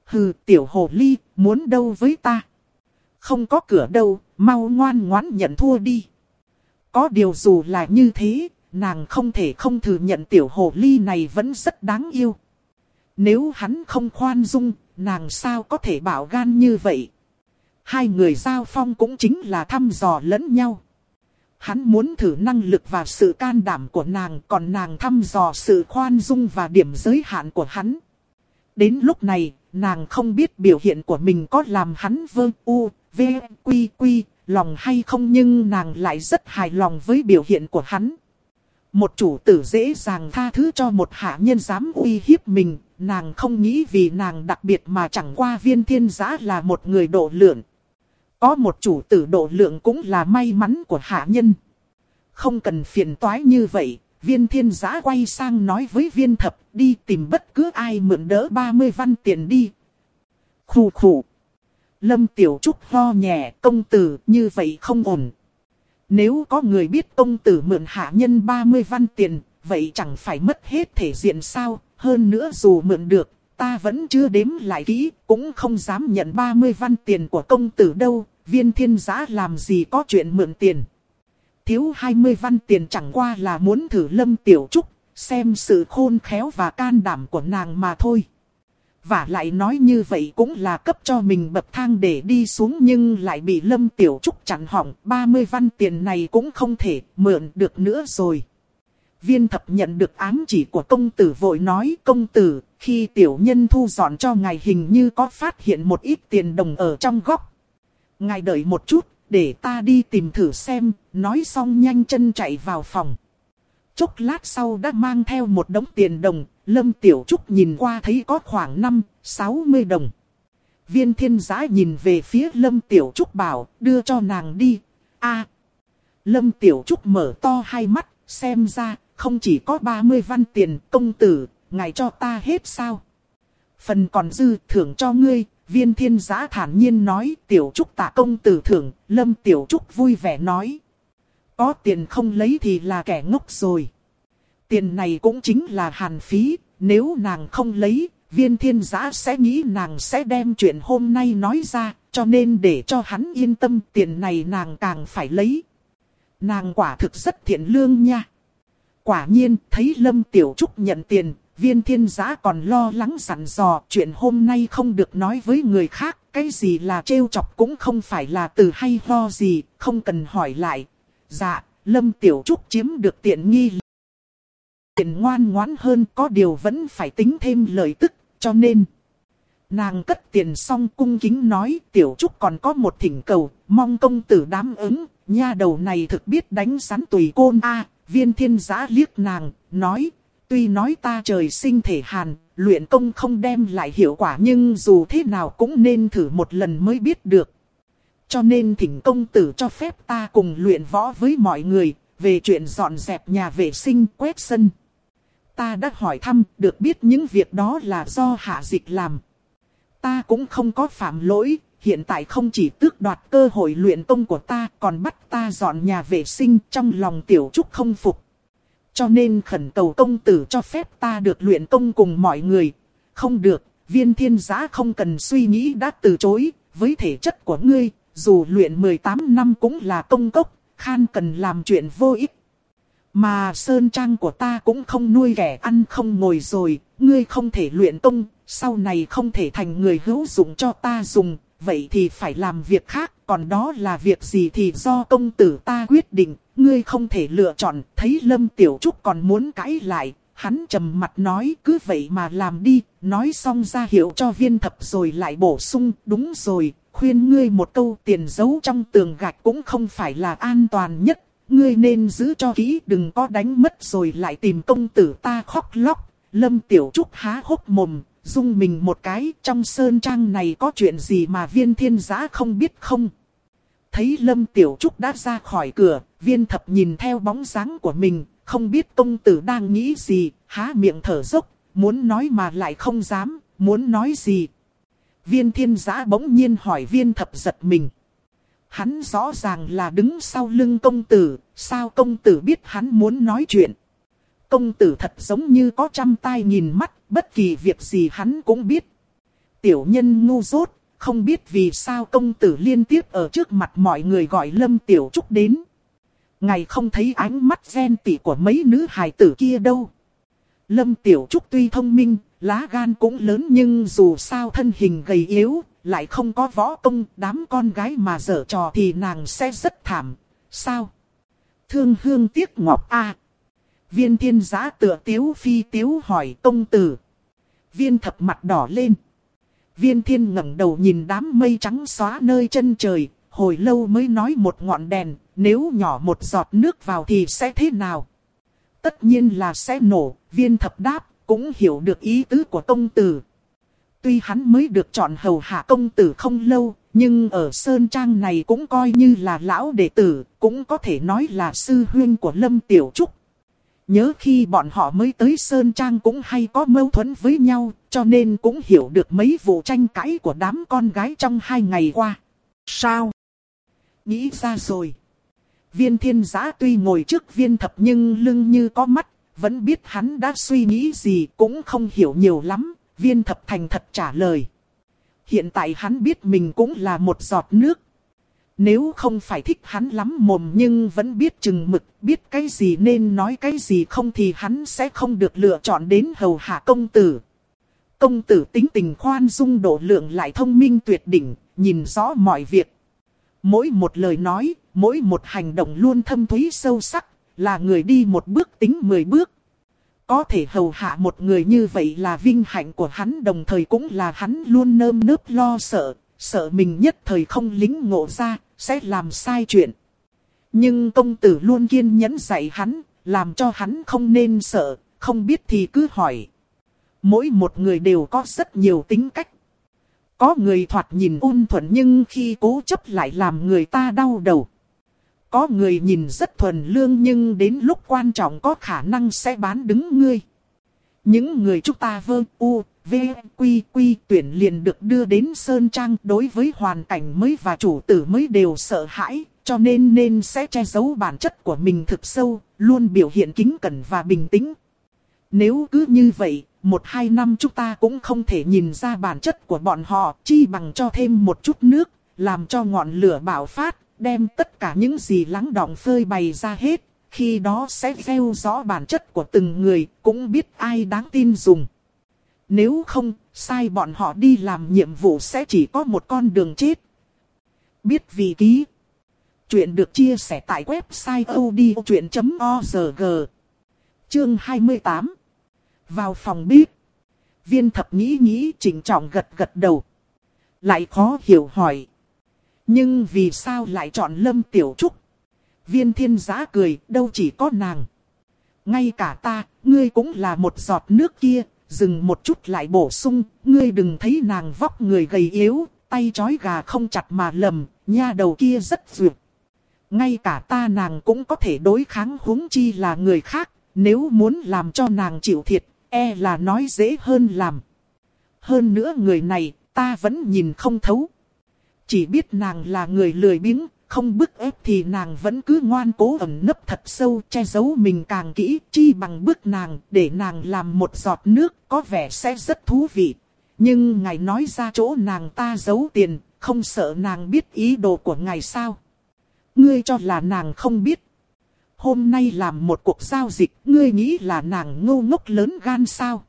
Hừ, Tiểu Hồ Ly, muốn đâu với ta? Không có cửa đâu, mau ngoan ngoãn nhận thua đi. Có điều dù là như thế, nàng không thể không thừa nhận Tiểu Hồ Ly này vẫn rất đáng yêu. Nếu hắn không khoan dung, nàng sao có thể bảo gan như vậy? Hai người giao phong cũng chính là thăm dò lẫn nhau. Hắn muốn thử năng lực và sự can đảm của nàng, còn nàng thăm dò sự khoan dung và điểm giới hạn của hắn. Đến lúc này, nàng không biết biểu hiện của mình có làm hắn vơ u, v, quy quy, lòng hay không nhưng nàng lại rất hài lòng với biểu hiện của hắn. Một chủ tử dễ dàng tha thứ cho một hạ nhân dám uy hiếp mình, nàng không nghĩ vì nàng đặc biệt mà chẳng qua viên thiên giã là một người độ lượng. Có một chủ tử độ lượng cũng là may mắn của hạ nhân. Không cần phiền toái như vậy, viên thiên giã quay sang nói với viên thập đi tìm bất cứ ai mượn đỡ 30 văn tiền đi. Khủ khủ. Lâm Tiểu Trúc ho nhẹ công tử như vậy không ổn. Nếu có người biết công tử mượn hạ nhân 30 văn tiền, vậy chẳng phải mất hết thể diện sao, hơn nữa dù mượn được, ta vẫn chưa đếm lại kỹ, cũng không dám nhận 30 văn tiền của công tử đâu, viên thiên giá làm gì có chuyện mượn tiền. Thiếu 20 văn tiền chẳng qua là muốn thử lâm tiểu trúc, xem sự khôn khéo và can đảm của nàng mà thôi. Và lại nói như vậy cũng là cấp cho mình bậc thang để đi xuống nhưng lại bị Lâm Tiểu Trúc chặn hỏng. 30 văn tiền này cũng không thể mượn được nữa rồi. Viên thập nhận được ám chỉ của công tử vội nói công tử, khi tiểu nhân thu dọn cho ngài hình như có phát hiện một ít tiền đồng ở trong góc. Ngài đợi một chút, để ta đi tìm thử xem, nói xong nhanh chân chạy vào phòng. Chốc lát sau đã mang theo một đống tiền đồng, Lâm Tiểu Trúc nhìn qua thấy có khoảng 5, 60 đồng. Viên thiên giã nhìn về phía Lâm Tiểu Trúc bảo, đưa cho nàng đi. a Lâm Tiểu Trúc mở to hai mắt, xem ra, không chỉ có 30 văn tiền, công tử, ngài cho ta hết sao? Phần còn dư thưởng cho ngươi, viên thiên giã thản nhiên nói, tiểu trúc tạ công tử thưởng, lâm tiểu trúc vui vẻ nói. Có tiền không lấy thì là kẻ ngốc rồi. Tiền này cũng chính là hàn phí, nếu nàng không lấy, viên thiên giã sẽ nghĩ nàng sẽ đem chuyện hôm nay nói ra, cho nên để cho hắn yên tâm tiền này nàng càng phải lấy. Nàng quả thực rất thiện lương nha. Quả nhiên, thấy Lâm Tiểu Trúc nhận tiền, viên thiên giã còn lo lắng sẵn dò chuyện hôm nay không được nói với người khác. Cái gì là trêu chọc cũng không phải là từ hay lo gì, không cần hỏi lại. Dạ, Lâm Tiểu Trúc chiếm được tiện nghi. Tiền ngoan ngoãn hơn có điều vẫn phải tính thêm lời tức, cho nên... Nàng cất tiền xong cung kính nói tiểu trúc còn có một thỉnh cầu, mong công tử đám ứng, nha đầu này thực biết đánh sắn tùy côn a viên thiên giã liếc nàng, nói, tuy nói ta trời sinh thể hàn, luyện công không đem lại hiệu quả nhưng dù thế nào cũng nên thử một lần mới biết được. Cho nên thỉnh công tử cho phép ta cùng luyện võ với mọi người, về chuyện dọn dẹp nhà vệ sinh quét sân. Ta đã hỏi thăm, được biết những việc đó là do hạ dịch làm. Ta cũng không có phạm lỗi, hiện tại không chỉ tước đoạt cơ hội luyện công của ta, còn bắt ta dọn nhà vệ sinh trong lòng tiểu trúc không phục. Cho nên khẩn cầu công tử cho phép ta được luyện công cùng mọi người. Không được, viên thiên giã không cần suy nghĩ đã từ chối, với thể chất của ngươi, dù luyện 18 năm cũng là công cốc, khan cần làm chuyện vô ích. Mà sơn trang của ta cũng không nuôi kẻ ăn không ngồi rồi, ngươi không thể luyện công, sau này không thể thành người hữu dụng cho ta dùng, vậy thì phải làm việc khác, còn đó là việc gì thì do công tử ta quyết định, ngươi không thể lựa chọn, thấy Lâm Tiểu Trúc còn muốn cãi lại, hắn trầm mặt nói cứ vậy mà làm đi, nói xong ra hiệu cho viên thập rồi lại bổ sung, đúng rồi, khuyên ngươi một câu tiền giấu trong tường gạch cũng không phải là an toàn nhất, ngươi nên giữ cho kỹ đừng có đánh mất rồi lại tìm công tử ta khóc lóc. Lâm Tiểu Trúc há hốc mồm, dung mình một cái trong sơn trang này có chuyện gì mà viên thiên giã không biết không. Thấy Lâm Tiểu Trúc đã ra khỏi cửa, viên thập nhìn theo bóng dáng của mình, không biết công tử đang nghĩ gì, há miệng thở dốc, muốn nói mà lại không dám, muốn nói gì. Viên thiên giã bỗng nhiên hỏi viên thập giật mình. Hắn rõ ràng là đứng sau lưng công tử, sao công tử biết hắn muốn nói chuyện. Công tử thật giống như có trăm tai nhìn mắt, bất kỳ việc gì hắn cũng biết. Tiểu nhân ngu dốt, không biết vì sao công tử liên tiếp ở trước mặt mọi người gọi Lâm Tiểu Trúc đến. Ngày không thấy ánh mắt ghen tị của mấy nữ hài tử kia đâu. Lâm Tiểu Trúc tuy thông minh, lá gan cũng lớn nhưng dù sao thân hình gầy yếu, lại không có võ công, đám con gái mà dở trò thì nàng sẽ rất thảm. Sao? Thương hương tiếc ngọc a Viên thiên giã tựa tiếu phi tiếu hỏi công tử. Viên thập mặt đỏ lên. Viên thiên ngẩng đầu nhìn đám mây trắng xóa nơi chân trời, hồi lâu mới nói một ngọn đèn, nếu nhỏ một giọt nước vào thì sẽ thế nào? Tất nhiên là sẽ nổ, viên thập đáp, cũng hiểu được ý tứ của công tử. Tuy hắn mới được chọn hầu hạ công tử không lâu, nhưng ở Sơn Trang này cũng coi như là lão đệ tử, cũng có thể nói là sư huyên của Lâm Tiểu Trúc. Nhớ khi bọn họ mới tới Sơn Trang cũng hay có mâu thuẫn với nhau, cho nên cũng hiểu được mấy vụ tranh cãi của đám con gái trong hai ngày qua. Sao? Nghĩ ra rồi. Viên thiên giã tuy ngồi trước viên thập nhưng lưng như có mắt, vẫn biết hắn đã suy nghĩ gì cũng không hiểu nhiều lắm, viên thập thành thật trả lời. Hiện tại hắn biết mình cũng là một giọt nước. Nếu không phải thích hắn lắm mồm nhưng vẫn biết chừng mực, biết cái gì nên nói cái gì không thì hắn sẽ không được lựa chọn đến hầu hạ công tử. Công tử tính tình khoan dung độ lượng lại thông minh tuyệt đỉnh, nhìn rõ mọi việc. Mỗi một lời nói, mỗi một hành động luôn thâm thúy sâu sắc, là người đi một bước tính mười bước. Có thể hầu hạ một người như vậy là vinh hạnh của hắn đồng thời cũng là hắn luôn nơm nớp lo sợ, sợ mình nhất thời không lính ngộ ra, sẽ làm sai chuyện. Nhưng công tử luôn kiên nhẫn dạy hắn, làm cho hắn không nên sợ, không biết thì cứ hỏi. Mỗi một người đều có rất nhiều tính cách. Có người thoạt nhìn ôn thuận nhưng khi cố chấp lại làm người ta đau đầu. Có người nhìn rất thuần lương nhưng đến lúc quan trọng có khả năng sẽ bán đứng ngươi. Những người chúng ta vơ u, V, Quy, Quy tuyển liền được đưa đến Sơn Trang đối với hoàn cảnh mới và chủ tử mới đều sợ hãi, cho nên nên sẽ che giấu bản chất của mình thực sâu, luôn biểu hiện kính cẩn và bình tĩnh. Nếu cứ như vậy, một hai năm chúng ta cũng không thể nhìn ra bản chất của bọn họ, chi bằng cho thêm một chút nước, làm cho ngọn lửa bạo phát, đem tất cả những gì lắng đọng phơi bày ra hết, khi đó sẽ gieo rõ bản chất của từng người, cũng biết ai đáng tin dùng. Nếu không, sai bọn họ đi làm nhiệm vụ sẽ chỉ có một con đường chết. Biết vì ký. Chuyện được chia sẻ tại website odchuyện.org. Chương 28. Vào phòng bếp. Viên thập nghĩ nghĩ chỉnh trọng gật gật đầu. Lại khó hiểu hỏi. Nhưng vì sao lại chọn Lâm Tiểu Trúc? Viên thiên giá cười, đâu chỉ có nàng. Ngay cả ta, ngươi cũng là một giọt nước kia, dừng một chút lại bổ sung, ngươi đừng thấy nàng vóc người gầy yếu, tay chói gà không chặt mà lầm, nha đầu kia rất duyệt. Ngay cả ta nàng cũng có thể đối kháng huống chi là người khác, nếu muốn làm cho nàng chịu thiệt, e là nói dễ hơn làm. Hơn nữa người này, ta vẫn nhìn không thấu. Chỉ biết nàng là người lười biếng, không bức ép thì nàng vẫn cứ ngoan cố ẩn nấp thật sâu che giấu mình càng kỹ chi bằng bước nàng để nàng làm một giọt nước có vẻ sẽ rất thú vị. Nhưng ngài nói ra chỗ nàng ta giấu tiền, không sợ nàng biết ý đồ của ngài sao. Ngươi cho là nàng không biết. Hôm nay làm một cuộc giao dịch, ngươi nghĩ là nàng ngu ngốc lớn gan sao?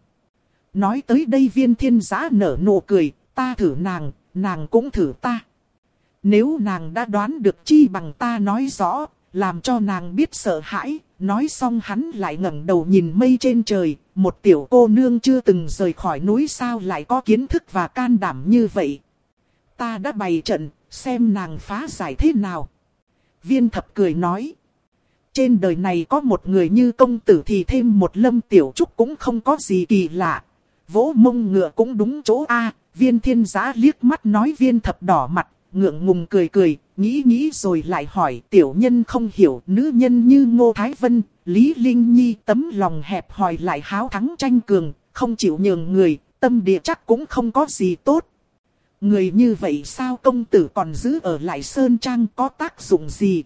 Nói tới đây viên thiên giã nở nụ cười, ta thử nàng, nàng cũng thử ta. Nếu nàng đã đoán được chi bằng ta nói rõ, làm cho nàng biết sợ hãi, nói xong hắn lại ngẩng đầu nhìn mây trên trời, một tiểu cô nương chưa từng rời khỏi núi sao lại có kiến thức và can đảm như vậy. Ta đã bày trận, xem nàng phá giải thế nào. Viên thập cười nói. Trên đời này có một người như công tử thì thêm một lâm tiểu trúc cũng không có gì kỳ lạ. Vỗ mông ngựa cũng đúng chỗ A, viên thiên giá liếc mắt nói viên thập đỏ mặt, ngượng ngùng cười cười, nghĩ nghĩ rồi lại hỏi tiểu nhân không hiểu nữ nhân như Ngô Thái Vân, Lý Linh Nhi tấm lòng hẹp hòi lại háo thắng tranh cường, không chịu nhường người, tâm địa chắc cũng không có gì tốt. Người như vậy sao công tử còn giữ ở lại Sơn Trang có tác dụng gì?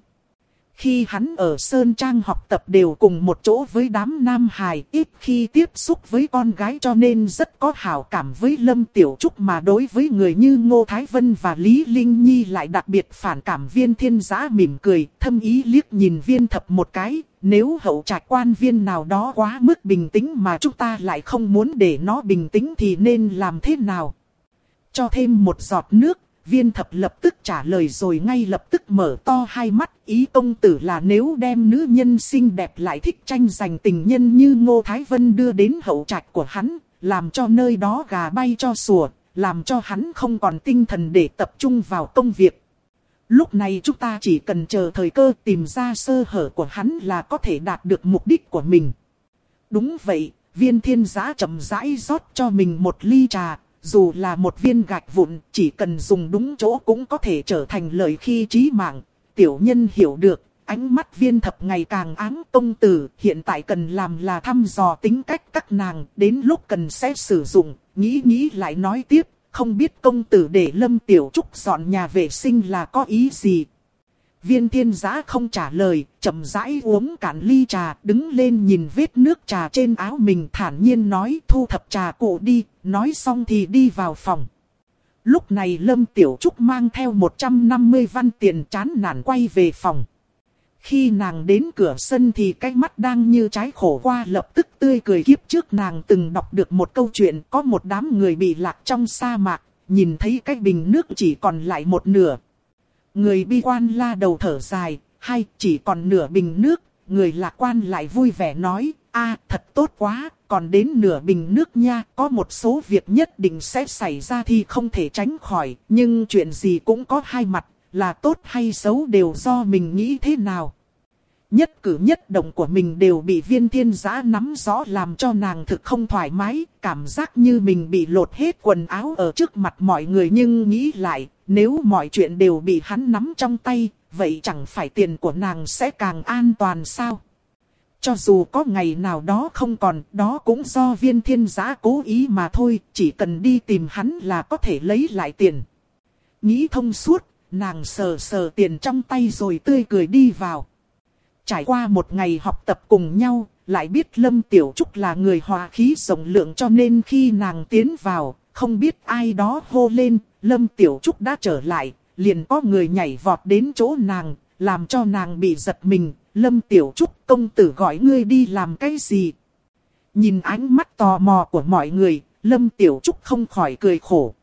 Khi hắn ở Sơn Trang học tập đều cùng một chỗ với đám nam hài, ít khi tiếp xúc với con gái cho nên rất có hảo cảm với Lâm Tiểu Trúc mà đối với người như Ngô Thái Vân và Lý Linh Nhi lại đặc biệt phản cảm viên thiên giã mỉm cười, thâm ý liếc nhìn viên thập một cái, nếu hậu trạch quan viên nào đó quá mức bình tĩnh mà chúng ta lại không muốn để nó bình tĩnh thì nên làm thế nào? Cho thêm một giọt nước, viên thập lập tức trả lời rồi ngay lập tức mở to hai mắt. Ý công tử là nếu đem nữ nhân xinh đẹp lại thích tranh giành tình nhân như Ngô Thái Vân đưa đến hậu trạch của hắn, làm cho nơi đó gà bay cho sủa, làm cho hắn không còn tinh thần để tập trung vào công việc. Lúc này chúng ta chỉ cần chờ thời cơ tìm ra sơ hở của hắn là có thể đạt được mục đích của mình. Đúng vậy, viên thiên giã chậm rãi rót cho mình một ly trà, dù là một viên gạch vụn, chỉ cần dùng đúng chỗ cũng có thể trở thành lợi khi trí mạng. Tiểu nhân hiểu được, ánh mắt viên thập ngày càng áng công tử, hiện tại cần làm là thăm dò tính cách các nàng, đến lúc cần sẽ sử dụng, nghĩ nghĩ lại nói tiếp, không biết công tử để Lâm Tiểu Trúc dọn nhà vệ sinh là có ý gì. Viên thiên giã không trả lời, chậm rãi uống cạn ly trà, đứng lên nhìn vết nước trà trên áo mình thản nhiên nói thu thập trà cụ đi, nói xong thì đi vào phòng. Lúc này Lâm Tiểu Trúc mang theo 150 văn tiền chán nản quay về phòng. Khi nàng đến cửa sân thì cái mắt đang như trái khổ qua lập tức tươi cười kiếp trước nàng từng đọc được một câu chuyện có một đám người bị lạc trong sa mạc, nhìn thấy cái bình nước chỉ còn lại một nửa, Người bi quan la đầu thở dài, hay chỉ còn nửa bình nước, người lạc quan lại vui vẻ nói, a thật tốt quá, còn đến nửa bình nước nha, có một số việc nhất định sẽ xảy ra thì không thể tránh khỏi, nhưng chuyện gì cũng có hai mặt, là tốt hay xấu đều do mình nghĩ thế nào. Nhất cử nhất động của mình đều bị viên thiên giã nắm rõ làm cho nàng thực không thoải mái, cảm giác như mình bị lột hết quần áo ở trước mặt mọi người nhưng nghĩ lại, nếu mọi chuyện đều bị hắn nắm trong tay, vậy chẳng phải tiền của nàng sẽ càng an toàn sao? cho dù có ngày nào đó không còn, đó cũng do viên thiên giã cố ý mà thôi, chỉ cần đi tìm hắn là có thể lấy lại tiền. Nghĩ thông suốt, nàng sờ sờ tiền trong tay rồi tươi cười đi vào. Trải qua một ngày học tập cùng nhau, lại biết Lâm Tiểu Trúc là người hòa khí rộng lượng cho nên khi nàng tiến vào, không biết ai đó hô lên, Lâm Tiểu Trúc đã trở lại, liền có người nhảy vọt đến chỗ nàng, làm cho nàng bị giật mình, Lâm Tiểu Trúc công tử gọi ngươi đi làm cái gì? Nhìn ánh mắt tò mò của mọi người, Lâm Tiểu Trúc không khỏi cười khổ.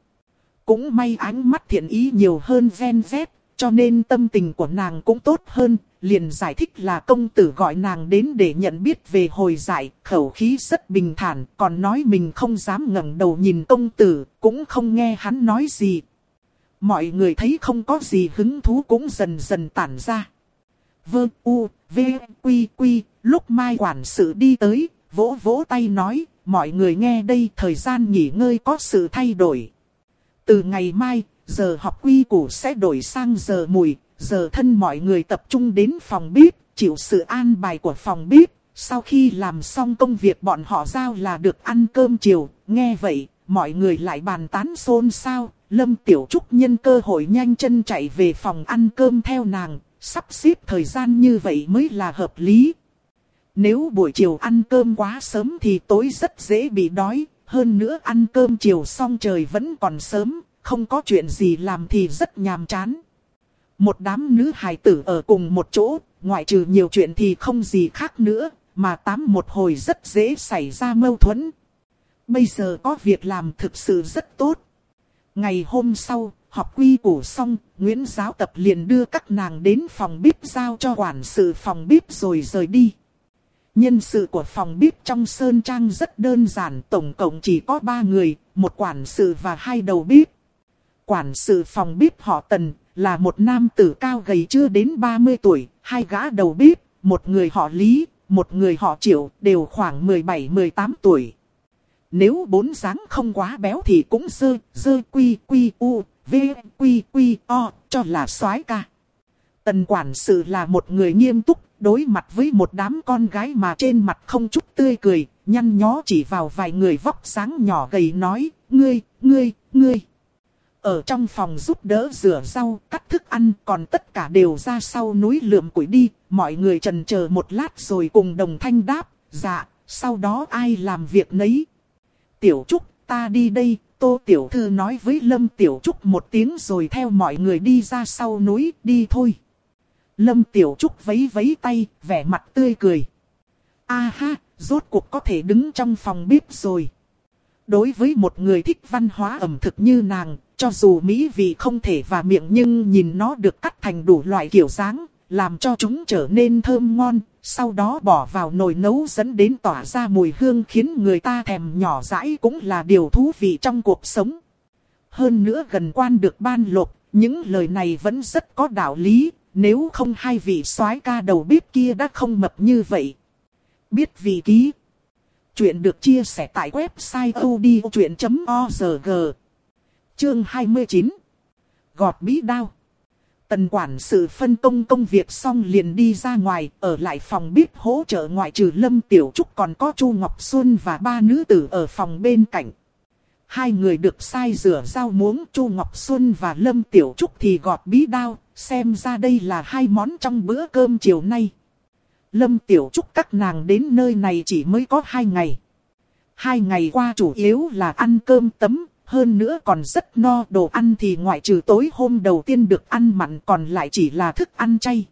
Cũng may ánh mắt thiện ý nhiều hơn ven vét, cho nên tâm tình của nàng cũng tốt hơn, liền giải thích là công tử gọi nàng đến để nhận biết về hồi giải, khẩu khí rất bình thản, còn nói mình không dám ngẩng đầu nhìn công tử, cũng không nghe hắn nói gì. Mọi người thấy không có gì hứng thú cũng dần dần tản ra. Vơ u, v, quy quy, lúc mai quản sự đi tới, vỗ vỗ tay nói, mọi người nghe đây thời gian nghỉ ngơi có sự thay đổi. Từ ngày mai, giờ học quy củ sẽ đổi sang giờ mùi, giờ thân mọi người tập trung đến phòng bếp, chịu sự an bài của phòng bếp. Sau khi làm xong công việc bọn họ giao là được ăn cơm chiều, nghe vậy, mọi người lại bàn tán xôn xao. Lâm Tiểu Trúc nhân cơ hội nhanh chân chạy về phòng ăn cơm theo nàng, sắp xếp thời gian như vậy mới là hợp lý. Nếu buổi chiều ăn cơm quá sớm thì tối rất dễ bị đói, hơn nữa ăn cơm chiều xong trời vẫn còn sớm, không có chuyện gì làm thì rất nhàm chán. Một đám nữ hài tử ở cùng một chỗ, ngoại trừ nhiều chuyện thì không gì khác nữa, mà tám một hồi rất dễ xảy ra mâu thuẫn. Bây giờ có việc làm thực sự rất tốt. Ngày hôm sau, học quy củ xong, Nguyễn giáo tập liền đưa các nàng đến phòng bếp giao cho quản sự phòng bếp rồi rời đi. Nhân sự của phòng bếp trong Sơn Trang rất đơn giản, tổng cộng chỉ có ba người, một quản sự và hai đầu bếp. Quản sự phòng bếp họ Tần, là một nam tử cao gầy chưa đến 30 tuổi, hai gã đầu bếp, một người họ Lý, một người họ Triệu, đều khoảng 17-18 tuổi. Nếu bốn dáng không quá béo thì cũng dơ, dơ quy quy u, v quy quy o, cho là soái ca. Tần quản sự là một người nghiêm túc, đối mặt với một đám con gái mà trên mặt không chút tươi cười, nhăn nhó chỉ vào vài người vóc sáng nhỏ gầy nói, ngươi, ngươi, ngươi. Ở trong phòng giúp đỡ rửa rau, cắt thức ăn, còn tất cả đều ra sau núi lượm củi đi, mọi người trần chờ một lát rồi cùng đồng thanh đáp, dạ, sau đó ai làm việc nấy. Tiểu Trúc, ta đi đây, Tô Tiểu Thư nói với Lâm Tiểu Trúc một tiếng rồi theo mọi người đi ra sau núi, đi thôi. Lâm Tiểu Trúc vấy vấy tay, vẻ mặt tươi cười. A ha, rốt cuộc có thể đứng trong phòng bếp rồi. Đối với một người thích văn hóa ẩm thực như nàng, cho dù mỹ vị không thể và miệng nhưng nhìn nó được cắt thành đủ loại kiểu dáng, làm cho chúng trở nên thơm ngon, sau đó bỏ vào nồi nấu dẫn đến tỏa ra mùi hương khiến người ta thèm nhỏ dãi cũng là điều thú vị trong cuộc sống. Hơn nữa gần quan được ban lộc, những lời này vẫn rất có đạo lý, nếu không hai vị soái ca đầu bếp kia đã không mập như vậy. Biết vì ký. Chuyện được chia sẻ tại website odchuyện.org. Chương 29. Gọt bí đao. Tần quản sự phân công công việc xong liền đi ra ngoài, ở lại phòng bếp hỗ trợ ngoại trừ Lâm Tiểu Trúc còn có Chu Ngọc Xuân và ba nữ tử ở phòng bên cạnh. Hai người được sai rửa rau muống Chu Ngọc Xuân và Lâm Tiểu Trúc thì gọt bí đao, xem ra đây là hai món trong bữa cơm chiều nay. Lâm Tiểu Trúc các nàng đến nơi này chỉ mới có hai ngày. Hai ngày qua chủ yếu là ăn cơm tấm, hơn nữa còn rất no đồ ăn thì ngoại trừ tối hôm đầu tiên được ăn mặn còn lại chỉ là thức ăn chay.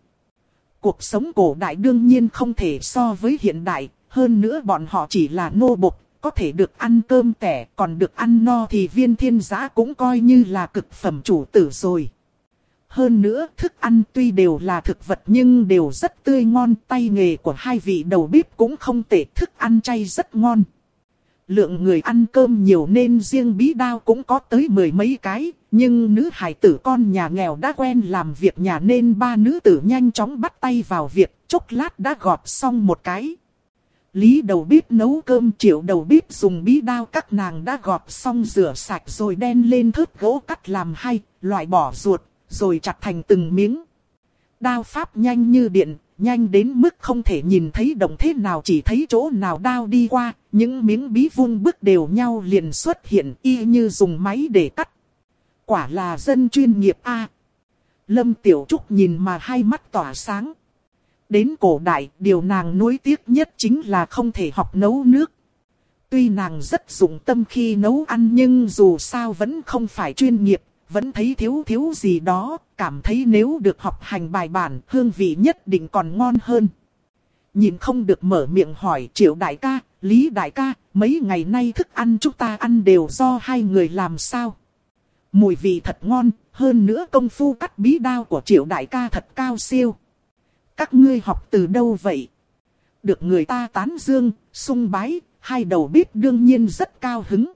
Cuộc sống cổ đại đương nhiên không thể so với hiện đại, hơn nữa bọn họ chỉ là nô bộc, có thể được ăn cơm tẻ, còn được ăn no thì viên thiên giã cũng coi như là cực phẩm chủ tử rồi. Hơn nữa, thức ăn tuy đều là thực vật nhưng đều rất tươi ngon, tay nghề của hai vị đầu bếp cũng không tệ, thức ăn chay rất ngon. Lượng người ăn cơm nhiều nên riêng bí đao cũng có tới mười mấy cái, nhưng nữ hài tử con nhà nghèo đã quen làm việc nhà nên ba nữ tử nhanh chóng bắt tay vào việc, chốc lát đã gọt xong một cái. Lý đầu bếp nấu cơm triệu đầu bếp dùng bí đao các nàng đã gọt xong rửa sạch rồi đen lên thớt gỗ cắt làm hai, loại bỏ ruột, rồi chặt thành từng miếng. Đao pháp nhanh như điện, nhanh đến mức không thể nhìn thấy động thế nào chỉ thấy chỗ nào đao đi qua, những miếng bí vung bước đều nhau liền xuất hiện y như dùng máy để cắt. Quả là dân chuyên nghiệp a. Lâm Tiểu Trúc nhìn mà hai mắt tỏa sáng. Đến cổ đại, điều nàng nuối tiếc nhất chính là không thể học nấu nước. Tuy nàng rất dụng tâm khi nấu ăn nhưng dù sao vẫn không phải chuyên nghiệp, vẫn thấy thiếu thiếu gì đó, cảm thấy nếu được học hành bài bản, hương vị nhất định còn ngon hơn. Nhìn không được mở miệng hỏi triệu đại ca, lý đại ca, mấy ngày nay thức ăn chúng ta ăn đều do hai người làm sao. Mùi vị thật ngon, hơn nữa công phu cắt bí đao của triệu đại ca thật cao siêu. Các ngươi học từ đâu vậy? Được người ta tán dương, sung bái, hai đầu bếp đương nhiên rất cao hứng.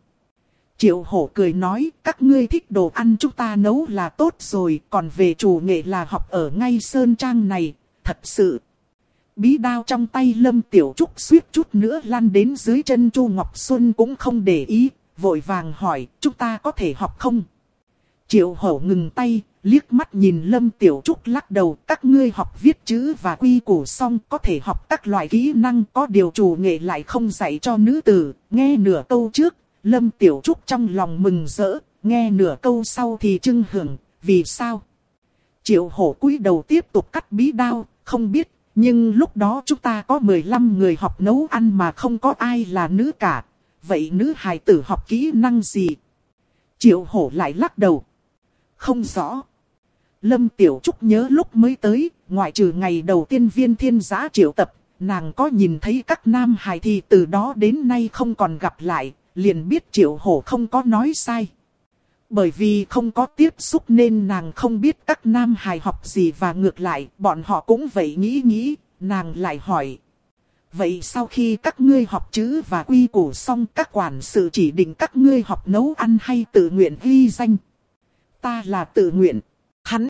Triệu hổ cười nói, các ngươi thích đồ ăn chúng ta nấu là tốt rồi, còn về chủ nghệ là học ở ngay Sơn Trang này, thật sự. Bí đao trong tay Lâm Tiểu Trúc suýt chút nữa lăn đến dưới chân Chu Ngọc Xuân cũng không để ý, vội vàng hỏi, chúng ta có thể học không? Triệu hổ ngừng tay, liếc mắt nhìn Lâm Tiểu Trúc lắc đầu, các ngươi học viết chữ và quy củ xong có thể học các loại kỹ năng có điều chủ nghệ lại không dạy cho nữ tử, nghe nửa câu trước, Lâm Tiểu Trúc trong lòng mừng rỡ, nghe nửa câu sau thì trưng hưởng, vì sao? Triệu hổ cúi đầu tiếp tục cắt bí đao, không biết, nhưng lúc đó chúng ta có 15 người học nấu ăn mà không có ai là nữ cả. Vậy nữ hài tử học kỹ năng gì? Triệu hổ lại lắc đầu. Không rõ. Lâm Tiểu Trúc nhớ lúc mới tới, ngoại trừ ngày đầu tiên viên thiên giá triệu tập, nàng có nhìn thấy các nam hài thì từ đó đến nay không còn gặp lại, liền biết triệu hổ không có nói sai. Bởi vì không có tiếp xúc nên nàng không biết các nam hài học gì và ngược lại, bọn họ cũng vậy nghĩ nghĩ, nàng lại hỏi. Vậy sau khi các ngươi học chữ và quy củ xong các quản sự chỉ định các ngươi học nấu ăn hay tự nguyện ghi danh? Ta là tự nguyện. Hắn.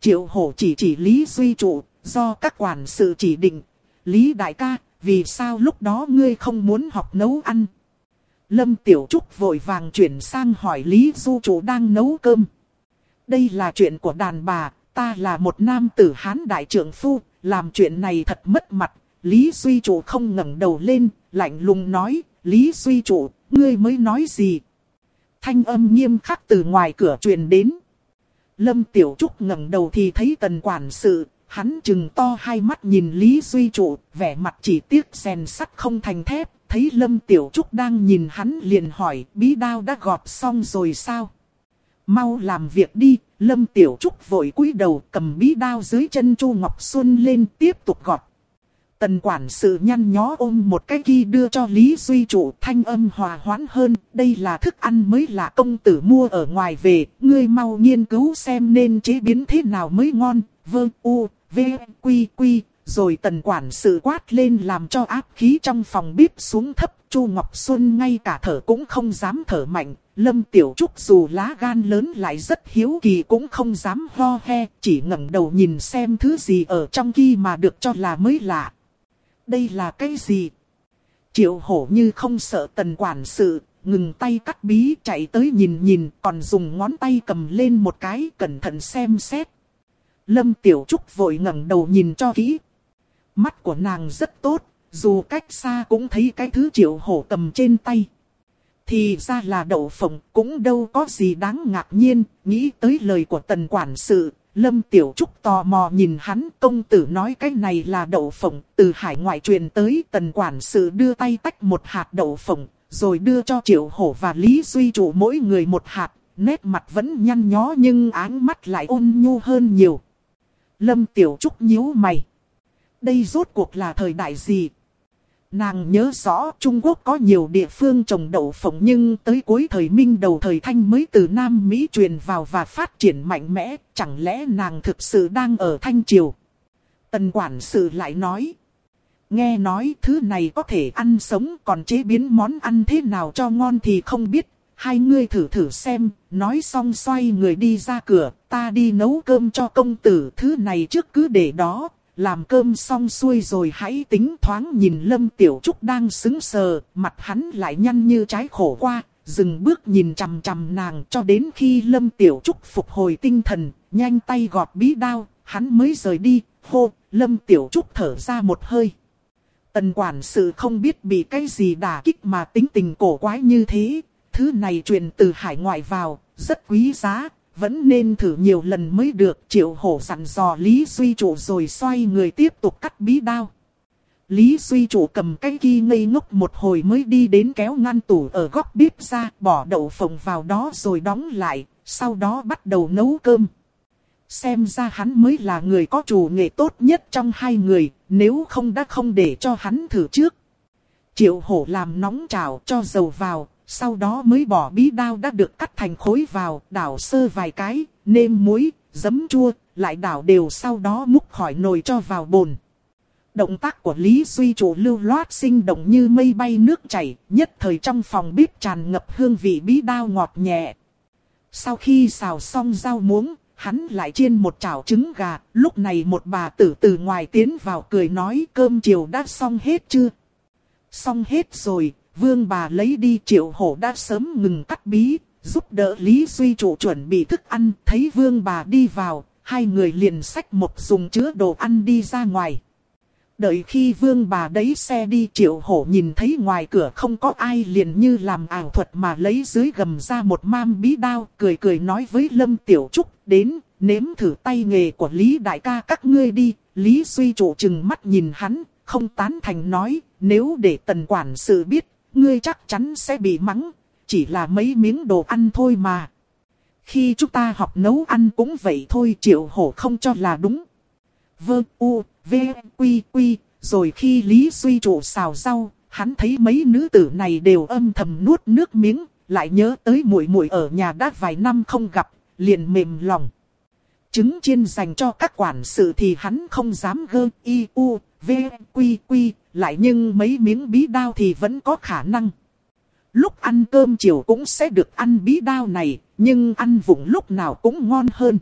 Triệu hổ chỉ chỉ Lý Duy Trụ, do các quản sự chỉ định. Lý đại ca, vì sao lúc đó ngươi không muốn học nấu ăn? Lâm Tiểu Trúc vội vàng chuyển sang hỏi Lý Du Chủ đang nấu cơm. Đây là chuyện của đàn bà, ta là một nam tử hán đại trưởng phu, làm chuyện này thật mất mặt. Lý Duy Chủ không ngẩng đầu lên, lạnh lùng nói, Lý Duy Chủ, ngươi mới nói gì? Thanh âm nghiêm khắc từ ngoài cửa truyền đến. Lâm Tiểu Trúc ngẩng đầu thì thấy tần quản sự, hắn chừng to hai mắt nhìn Lý Duy Chủ, vẻ mặt chỉ tiếc rèn sắt không thành thép, thấy Lâm Tiểu Trúc đang nhìn hắn liền hỏi bí đao đã gọt xong rồi sao? Mau làm việc đi, Lâm Tiểu Trúc vội cúi đầu cầm bí đao dưới chân Chu Ngọc Xuân lên tiếp tục gọt. Tần quản sự nhăn nhó ôm một cái ghi đưa cho Lý Duy Trụ thanh âm hòa hoãn hơn. Đây là thức ăn mới là công tử mua ở ngoài về. Ngươi mau nghiên cứu xem nên chế biến thế nào mới ngon. Vâng, u, v, quy, quy, rồi tần quản sự quát lên làm cho áp khí trong phòng bếp xuống thấp. Chu Ngọc Xuân ngay cả thở cũng không dám thở mạnh. Lâm Tiểu Trúc dù lá gan lớn lại rất hiếu kỳ cũng không dám ho he. Chỉ ngẩng đầu nhìn xem thứ gì ở trong kia mà được cho là mới lạ. Đây là cái gì? Triệu hổ như không sợ tần quản sự, ngừng tay cắt bí chạy tới nhìn nhìn còn dùng ngón tay cầm lên một cái cẩn thận xem xét. Lâm Tiểu Trúc vội ngẩng đầu nhìn cho kỹ, Mắt của nàng rất tốt, dù cách xa cũng thấy cái thứ triệu hổ cầm trên tay. Thì ra là đậu phộng cũng đâu có gì đáng ngạc nhiên, nghĩ tới lời của tần quản sự. Lâm Tiểu Trúc tò mò nhìn hắn công tử nói cái này là đậu phộng từ hải ngoại truyền tới tần quản sự đưa tay tách một hạt đậu phộng rồi đưa cho Triệu Hổ và Lý Duy chủ mỗi người một hạt, nét mặt vẫn nhăn nhó nhưng áng mắt lại ôn nhu hơn nhiều. Lâm Tiểu Trúc nhíu mày đây rốt cuộc là thời đại gì? Nàng nhớ rõ Trung Quốc có nhiều địa phương trồng đậu phộng nhưng tới cuối thời Minh đầu thời Thanh mới từ Nam Mỹ truyền vào và phát triển mạnh mẽ, chẳng lẽ nàng thực sự đang ở Thanh Triều? Tần quản sự lại nói, nghe nói thứ này có thể ăn sống còn chế biến món ăn thế nào cho ngon thì không biết, hai ngươi thử thử xem, nói xong xoay người đi ra cửa, ta đi nấu cơm cho công tử, thứ này trước cứ để đó, làm cơm xong xuôi rồi hãy tính thoáng nhìn Lâm Tiểu Trúc đang sững sờ, mặt hắn lại nhăn như trái khổ qua, dừng bước nhìn chằm chằm nàng cho đến khi Lâm Tiểu Trúc phục hồi tinh thần, nhanh tay gọt bí đao, hắn mới rời đi, hô, Lâm Tiểu Trúc thở ra một hơi. Tần quản sự không biết bị cái gì đả kích mà tính tình cổ quái như thế, thứ này truyền từ hải ngoại vào, rất quý giá, vẫn nên thử nhiều lần mới được. Triệu hổ dặn dò Lý Duy Chủ rồi xoay người tiếp tục cắt bí đao. Lý Duy Chủ cầm cái ghi ngây ngốc một hồi mới đi đến kéo ngăn tủ ở góc bếp ra, bỏ đậu phộng vào đó rồi đóng lại, sau đó bắt đầu nấu cơm. Xem ra hắn mới là người có chủ nghệ tốt nhất trong hai người, nếu không đã không để cho hắn thử trước. Triệu hổ làm nóng chảo cho dầu vào, sau đó mới bỏ bí đao đã được cắt thành khối vào, đảo sơ vài cái, nêm muối, giấm chua, lại đảo đều sau đó múc khỏi nồi cho vào bồn. Động tác của Lý Duy chủ lưu loát sinh động như mây bay nước chảy, nhất thời trong phòng bếp tràn ngập hương vị bí đao ngọt nhẹ. Sau khi xào xong rau muống, hắn lại chiên một chảo trứng gà, lúc này một bà tử từ ngoài tiến vào cười nói cơm chiều đã xong hết chưa? Xong hết rồi, vương bà lấy đi triệu hổ đã sớm ngừng cắt bí, giúp đỡ Lý Duy chủ chuẩn bị thức ăn, thấy vương bà đi vào, hai người liền xách một dùng chứa đồ ăn đi ra ngoài. Đợi khi vương bà đấy xe đi triệu hổ nhìn thấy ngoài cửa không có ai liền như làm ảo thuật mà lấy dưới gầm ra một mam bí đao, cười cười nói với Lâm Tiểu Trúc, đến, nếm thử tay nghề của Lý Đại ca các ngươi đi, Lý Duy chủ chừng mắt nhìn hắn, không tán thành nói, nếu để tần quản sự biết, ngươi chắc chắn sẽ bị mắng, chỉ là mấy miếng đồ ăn thôi mà. Khi chúng ta học nấu ăn cũng vậy thôi triệu hổ không cho là đúng. Vơ u, v, quy quy, rồi khi Lý Duy trụ xào rau, hắn thấy mấy nữ tử này đều âm thầm nuốt nước miếng, lại nhớ tới muội muội ở nhà đã vài năm không gặp, liền mềm lòng. Trứng chiên dành cho các quản sự thì hắn không dám gơ y u, v, quy quy, lại nhưng mấy miếng bí đao thì vẫn có khả năng. Lúc ăn cơm chiều cũng sẽ được ăn bí đao này, nhưng ăn vụng lúc nào cũng ngon hơn.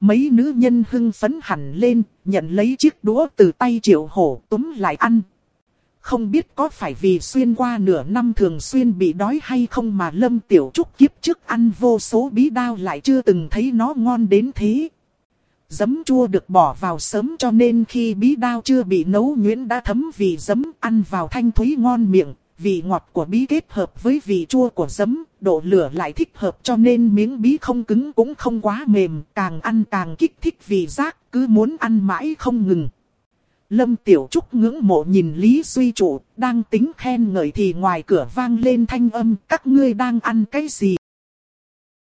Mấy nữ nhân hưng phấn hẳn lên, nhận lấy chiếc đũa từ tay triệu hổ túm lại ăn. Không biết có phải vì xuyên qua nửa năm thường xuyên bị đói hay không mà Lâm Tiểu Trúc kiếp trước ăn vô số bí đao lại chưa từng thấy nó ngon đến thế. Giấm chua được bỏ vào sớm cho nên khi bí đao chưa bị nấu nhuyễn đã thấm vị giấm ăn vào thanh thúy ngon miệng. Vị ngọt của bí kết hợp với vị chua của giấm, độ lửa lại thích hợp cho nên miếng bí không cứng cũng không quá mềm, càng ăn càng kích thích vị giác, cứ muốn ăn mãi không ngừng. Lâm Tiểu Trúc ngưỡng mộ nhìn Lý Duy Trụ, đang tính khen ngợi thì ngoài cửa vang lên thanh âm, các ngươi đang ăn cái gì?